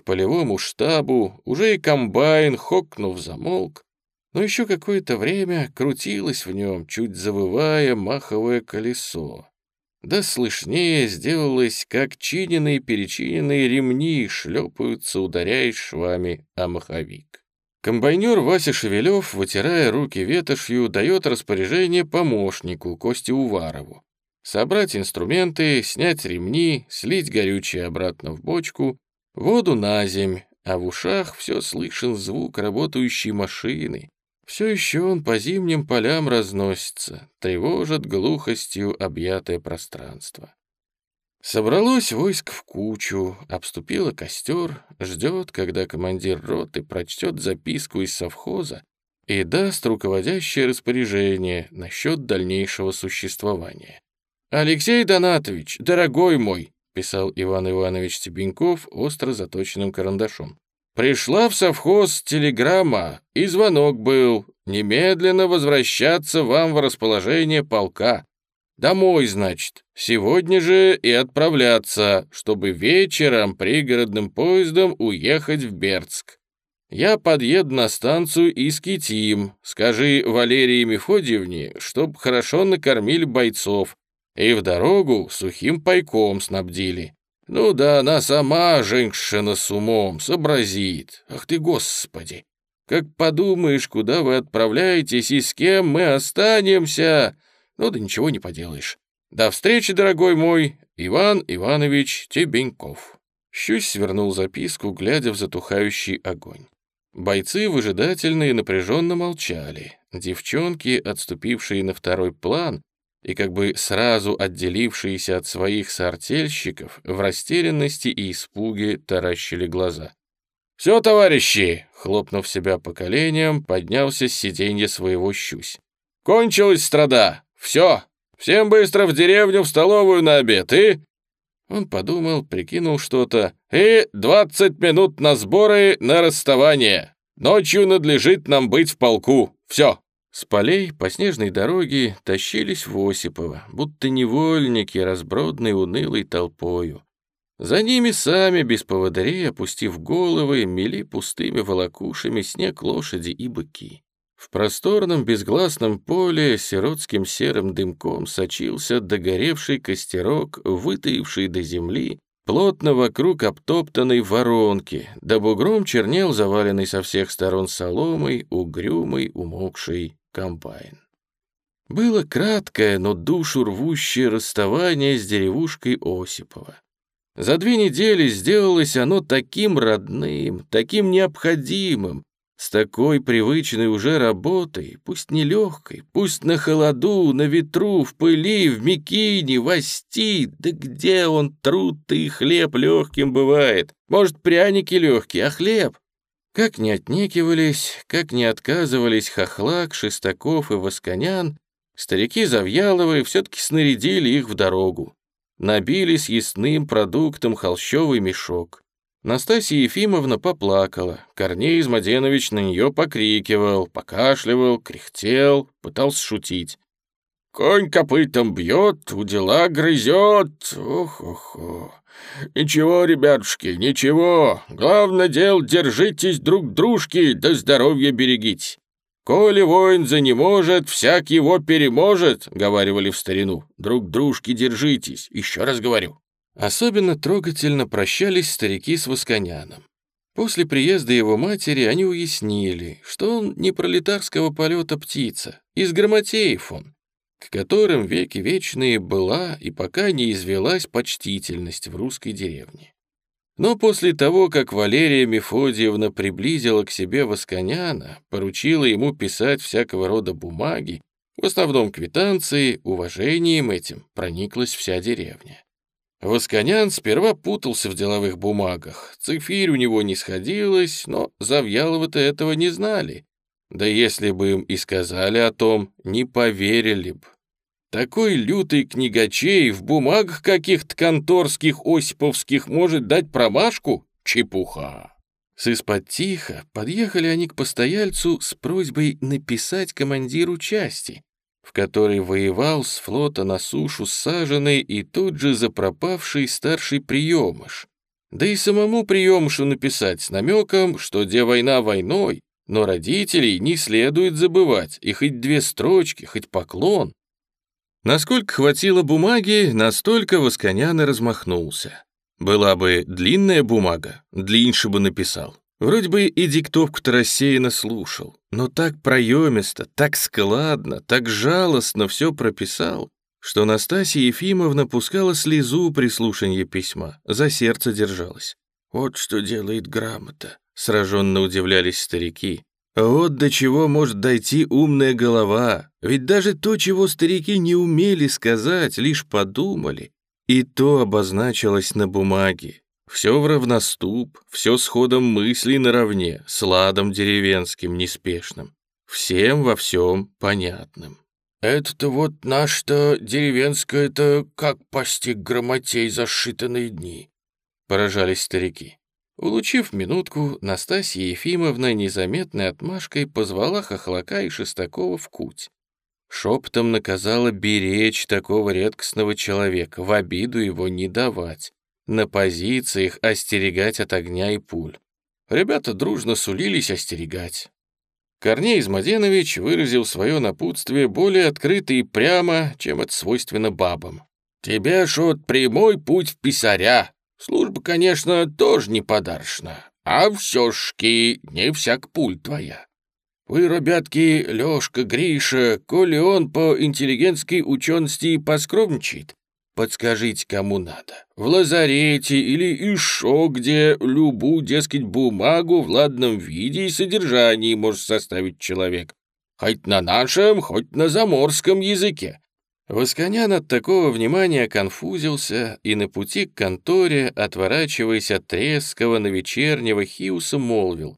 К полевому штабу уже и комбайн, хокнув, замолк, но еще какое-то время крутилось в нем, чуть завывая маховое колесо. Да слышнее сделалось, как чиненные-перечиненные ремни шлепаются, ударяясь швами о маховик. Комбайнер Вася Шевелев, вытирая руки ветошью, дает распоряжение помощнику Косте Уварову. Собрать инструменты, снять ремни, слить горючее обратно в бочку, воду на земь, а в ушах все слышен звук работающей машины, все еще он по зимним полям разносится, тревожит глухостью объятое пространство. Собралось войск в кучу, обступило костер, ждет, когда командир роты прочтет записку из совхоза и даст руководящее распоряжение насчет дальнейшего существования. «Алексей Донатович, дорогой мой!» — писал Иван Иванович Стебеньков остро заточенным карандашом. Пришла в совхоз телеграмма, и звонок был. Немедленно возвращаться вам в расположение полка. Домой, значит, сегодня же и отправляться, чтобы вечером пригородным поездом уехать в Бердск. Я подъеду на станцию Искитим. Скажи Валерии Мефодьевне, чтоб хорошо накормили бойцов и в дорогу сухим пайком снабдили. Ну да она сама, женщина с умом, сообразит. Ах ты, господи! Как подумаешь, куда вы отправляетесь и с кем мы останемся? Ну да ничего не поделаешь. До встречи, дорогой мой, Иван Иванович Тебеньков. Щусь свернул записку, глядя в затухающий огонь. Бойцы выжидательно и напряженно молчали. Девчонки, отступившие на второй план, и как бы сразу отделившиеся от своих соартельщиков, в растерянности и испуге таращили глаза. «Все, товарищи!» — хлопнув себя по коленям, поднялся с сиденья своего щусь. «Кончилась страда! Все! Всем быстро в деревню, в столовую на обед, и...» Он подумал, прикинул что-то. «И двадцать минут на сборы, на расставание. Ночью надлежит нам быть в полку. Все!» С полей по снежной дороге тащились в Осипово, будто невольники, разбродной унылой толпою. За ними сами, без поводырей, опустив головы, мели пустыми волокушами снег лошади и быки. В просторном безгласном поле сиротским серым дымком сочился догоревший костерок, вытаивший до земли, плотно вокруг обтоптанной воронки, да бугром чернел заваленный со всех сторон соломой, угрюмый, умокший комбайн. Было краткое, но душу рвущее расставание с деревушкой Осипова. За две недели сделалось оно таким родным, таким необходимым, с такой привычной уже работой, пусть нелегкой, пусть на холоду, на ветру, в пыли, в мекине, в ости, да где он труд-то и хлеб легким бывает? Может, пряники легкие, а хлеб? Как не отнекивались, как не отказывались Хохлак, Шестаков и Восконян, старики Завьяловы все-таки снарядили их в дорогу. Набили с ясным продуктом холщовый мешок. Настасья Ефимовна поплакала, Корней Измаденович на нее покрикивал, покашливал, кряхтел, пытался шутить. «Конь копытом бьет, у дела грызет, ох-ох-ох». «Ничего, ребятушки, ничего. Главное дело, держитесь друг дружки, да здоровье берегите. Коли воин за не может, всяк его переможет», — говаривали в старину. «Друг дружки держитесь, еще раз говорю». Особенно трогательно прощались старики с Восконяном. После приезда его матери они уяснили, что он не пролетарского полета птица, из грамотеев он, к которым веки вечные была и пока не извелась почтительность в русской деревне. Но после того, как Валерия Мефодиевна приблизила к себе Восконяна, поручила ему писать всякого рода бумаги, в основном квитанции, уважением этим прониклась вся деревня. Восконян сперва путался в деловых бумагах, цифирь у него не сходилась, но Завьяловы-то этого не знали, да если бы им и сказали о том, не поверили бы. Такой лютый книгачей в бумагах каких-то конторских осиповских может дать промашку? Чепуха. С из-под тихо подъехали они к постояльцу с просьбой написать командиру части, в которой воевал с флота на сушу саженный и тут же запропавший старший приемыш. Да и самому приемышу написать с намеком, что где война войной, но родителей не следует забывать, и хоть две строчки, хоть поклон. Насколько хватило бумаги, настолько Восконян и размахнулся. Была бы длинная бумага, длиннее бы написал. Вроде бы и диктовку-то рассеянно слушал, но так проемисто, так складно, так жалостно все прописал, что Настасья Ефимовна пускала слезу при слушании письма, за сердце держалась. «Вот что делает грамота», — сраженно удивлялись старики. «Вот до чего может дойти умная голова, ведь даже то, чего старики не умели сказать, лишь подумали, и то обозначилось на бумаге. Все в равноступ, все с ходом мыслей наравне, с ладом деревенским, неспешным. Всем во всем понятным. «Это-то вот наш-то деревенское-то как постиг грамотей за считанные дни», — поражались старики. Улучив минутку, Настасья Ефимовна незаметной отмашкой позвала Хохлака и Шестакова в куть. Шепотом наказала беречь такого редкостного человека, в обиду его не давать, на позициях остерегать от огня и пуль. Ребята дружно сулились остерегать. Корней Измаденович выразил свое напутствие более открыто и прямо, чем это свойственно бабам. «Тебе вот прямой путь в писаря. Служба, конечно, тоже не подарочна, а все-шки не всяк пуль твоя. Вы, ребятки, Лёшка, Гриша, коли он по интеллигентской учености поскромничает, подскажите, кому надо. В лазарете или еще где любую, дескать, бумагу в ладном виде и содержании может составить человек. Хоть на нашем, хоть на заморском языке. Восконян от такого внимания конфузился и на пути к конторе, отворачиваясь от резкого на вечернего Хиуса, молвил.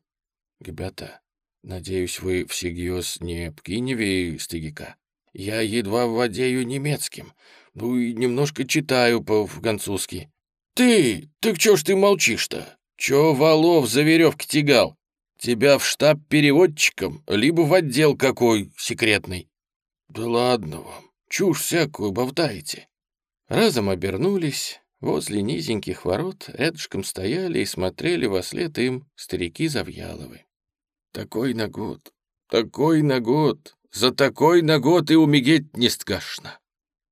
«Ребята, Надеюсь, вы всерьез не Пкиневе стыгика? Я едва владею немецким, ну и немножко читаю по-французски. Ты, так чё ж ты молчишь-то? Чё валов за веревки тягал? Тебя в штаб переводчиком, либо в отдел какой секретный? Да ладно вам, чушь всякую болтаете. Разом обернулись, возле низеньких ворот рядышком стояли и смотрели во след им старики Завьяловы. Такой на год, такой на год, за такой на год и умереть не скашно.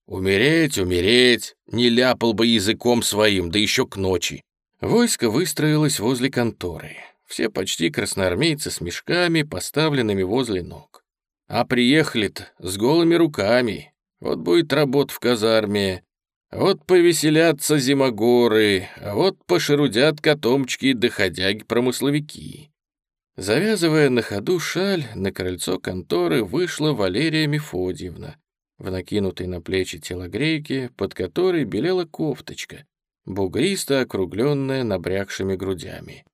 Умереть, умереть, не ляпал бы языком своим, да еще к ночи. Войско выстроилось возле конторы. Все почти красноармейцы с мешками, поставленными возле ног. А приехали-то с голыми руками. Вот будет работа в казарме, вот повеселятся зимогоры, а вот пошерудят котомчики и доходяги-промысловики. Завязывая на ходу шаль, на крыльцо конторы вышла Валерия Мефодьевна в накинутой на плечи телогрейке, под которой белела кофточка, бугристо округленная набрякшими грудями.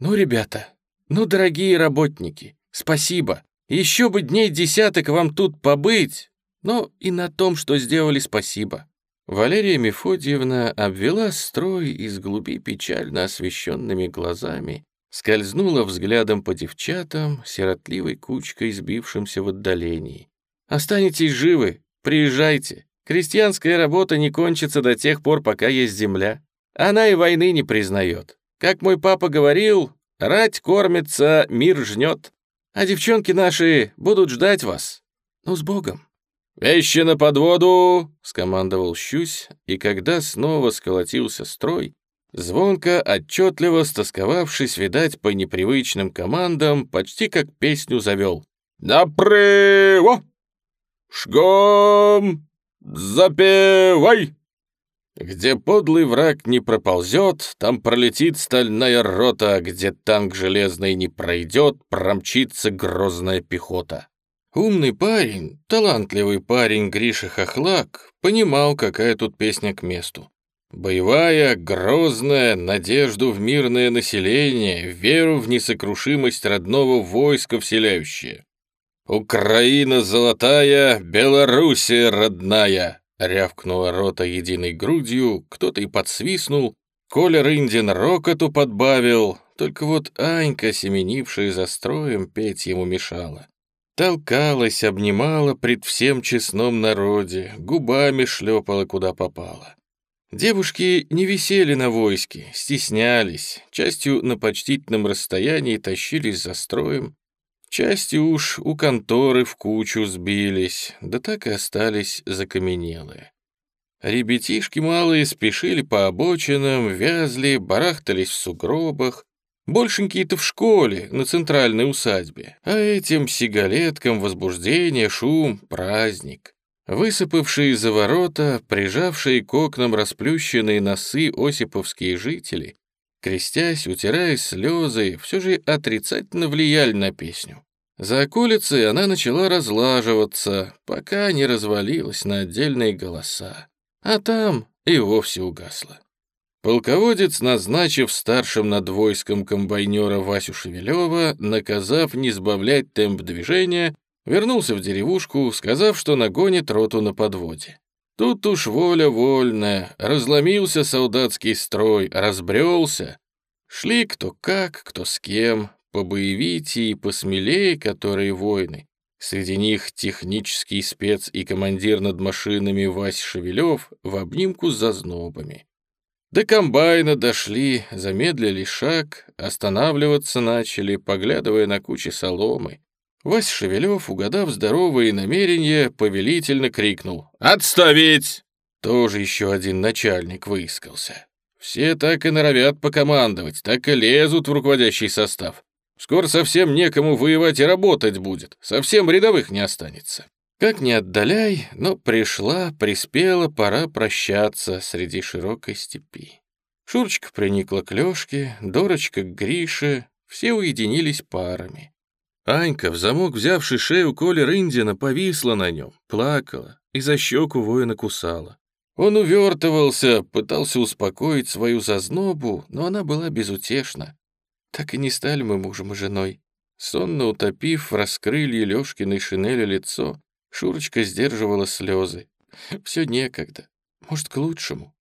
«Ну, ребята, ну, дорогие работники, спасибо. Еще бы дней десяток вам тут побыть, но и на том, что сделали, спасибо». Валерия Мефодьевна обвела строй из глуби печально освещенными глазами скользнула взглядом по девчатам, сиротливой кучкой, сбившимся в отдалении. «Останетесь живы, приезжайте. Крестьянская работа не кончится до тех пор, пока есть земля. Она и войны не признает. Как мой папа говорил, рать кормится, мир жнет. А девчонки наши будут ждать вас. Ну, с Богом!» «Вещи на подводу!» — скомандовал Щусь, и когда снова сколотился строй, Звонко, отчетливо стосковавшись, видать, по непривычным командам, почти как песню завел. «Направо! Шгом! Запевай!» Где подлый враг не проползет, там пролетит стальная рота, где танк железный не пройдет, промчится грозная пехота. Умный парень, талантливый парень Гриша Хохлак понимал, какая тут песня к месту. Боевая, грозная, надежду в мирное население, веру в несокрушимость родного войска вселяющая. Украина золотая, Белоруссия родная!» Рявкнула рота единой грудью, кто-то и подсвистнул. Коля Рындин рокоту подбавил, только вот Анька, семенившая за строем, петь ему мешала. Толкалась, обнимала пред всем честном народе, губами шлепала, куда попала. Девушки не висели на войске, стеснялись, частью на почтительном расстоянии тащились за строем, частью уж у конторы в кучу сбились, да так и остались закаменелые. Ребятишки малые спешили по обочинам, вязли, барахтались в сугробах, Большенькие-то в школе, на центральной усадьбе, а этим сигалеткам возбуждение, шум, праздник. Высыпавшие за ворота, прижавшие к окнам расплющенные носы осиповские жители, крестясь, утирая слезы, все же отрицательно влияли на песню. За околицей она начала разлаживаться, пока не развалилась на отдельные голоса, а там и вовсе угасла. Полководец, назначив старшим над войском комбайнера Васю Шевелева, наказав не сбавлять темп движения, вернулся в деревушку, сказав, что нагонит роту на подводе. Тут уж воля вольная, разломился солдатский строй, разбрелся. Шли кто как, кто с кем, побоевитее и посмелее, которые воины. Среди них технический спец и командир над машинами Вась Шевелев в обнимку с зазнобами. До комбайна дошли, замедлили шаг, останавливаться начали, поглядывая на кучи соломы. Вась Шевелев, угадав здоровые намерения, повелительно крикнул «Отставить!» Тоже еще один начальник выискался. Все так и норовят покомандовать, так и лезут в руководящий состав. Скоро совсем некому воевать и работать будет, совсем рядовых не останется. Как ни отдаляй, но пришла, приспела пора прощаться среди широкой степи. Шурочка приникла к Лёшке, Дорочка к Грише, все уединились парами. Анька, в замок взявший шею Коли Рындина, повисла на нем, плакала и за щеку воина кусала. Он увертывался, пытался успокоить свою зазнобу, но она была безутешна. Так и не стали мы мужем и женой. Сонно утопив в раскрылье Лёшкиной шинели лицо, Шурочка сдерживала слезы. «Все некогда. Может, к лучшему.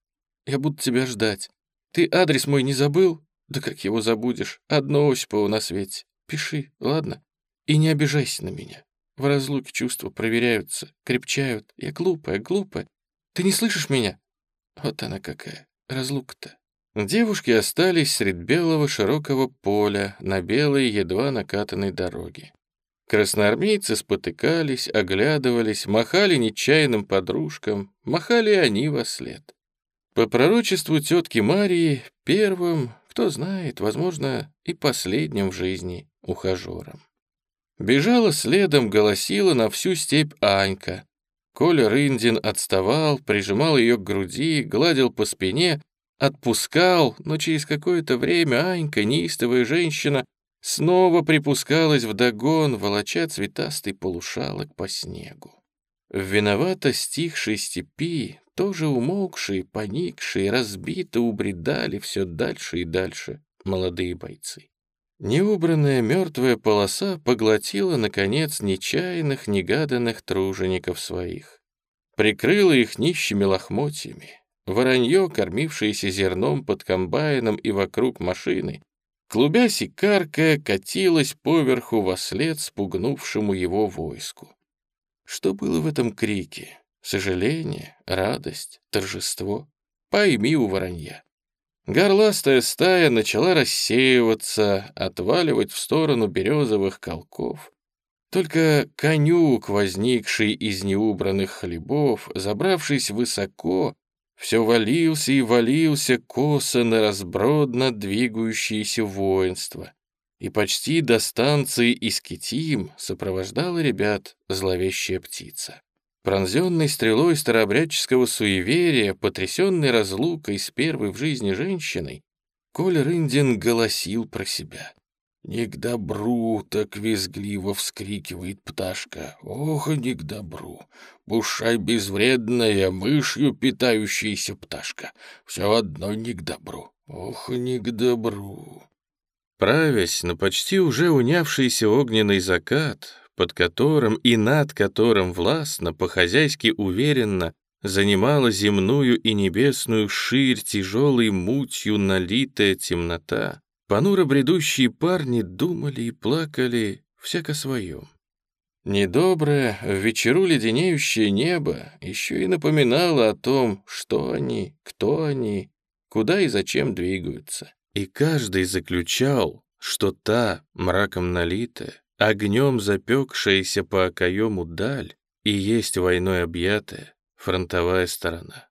Я буду тебя ждать. Ты адрес мой не забыл? Да как его забудешь? Одно Осипова на свете. Пиши, ладно? И не обижайся на меня. В разлуке чувства проверяются, крепчают. Я глупая, глупая. Ты не слышишь меня? Вот она какая, разлука-то. Девушки остались средь белого широкого поля на белой, едва накатанной дороге. Красноармейцы спотыкались, оглядывались, махали нечаянным подружкам, махали они во след. По пророчеству тетки Марии, первым, кто знает, возможно, и последним в жизни ухажером. Бежала следом, голосила на всю степь Анька. Коля Рындин отставал, прижимал ее к груди, гладил по спине, отпускал, но через какое-то время Анька, неистовая женщина, снова припускалась вдогон, волоча цветастый полушалок по снегу. В виновато стихшей степи, тоже умолкшие, поникшие, разбито убредали все дальше и дальше молодые бойцы. Неубранная мертвая полоса поглотила, наконец, нечаянных, негаданных тружеников своих. Прикрыла их нищими лохмотьями. Воронье, кормившееся зерном под комбайном и вокруг машины, Клубясь и каркая, катилась поверху во след спугнувшему его войску. Что было в этом крике? Сожаление, радость, торжество? Пойми у воронья. Горластая стая начала рассеиваться, отваливать в сторону березовых колков. Только конюк, возникший из неубранных хлебов, забравшись высоко, все валился и валился косо на разбродно двигающееся воинство. И почти до станции Искитим сопровождала ребят зловещая птица. Пронзенный стрелой старообрядческого суеверия, потрясенный разлукой с первой в жизни женщиной, Коля Рындин голосил про себя. «Не к добру!» — так визгливо вскрикивает пташка. «Ох, не к добру! Пушай безвредная, мышью питающаяся пташка! Все одно не к добру! Ох, не к добру!» Правясь на почти уже унявшийся огненный закат, под которым и над которым властно, по-хозяйски уверенно занимала земную и небесную ширь тяжелой мутью налитая темнота, понуро бредущие парни думали и плакали всяко своем. Недоброе, в вечеру леденеющее небо еще и напоминало о том, что они, кто они, куда и зачем двигаются. И каждый заключал, что та, мраком налитая, огнем запекшаяся по окоему даль, и есть войной объятая фронтовая сторона.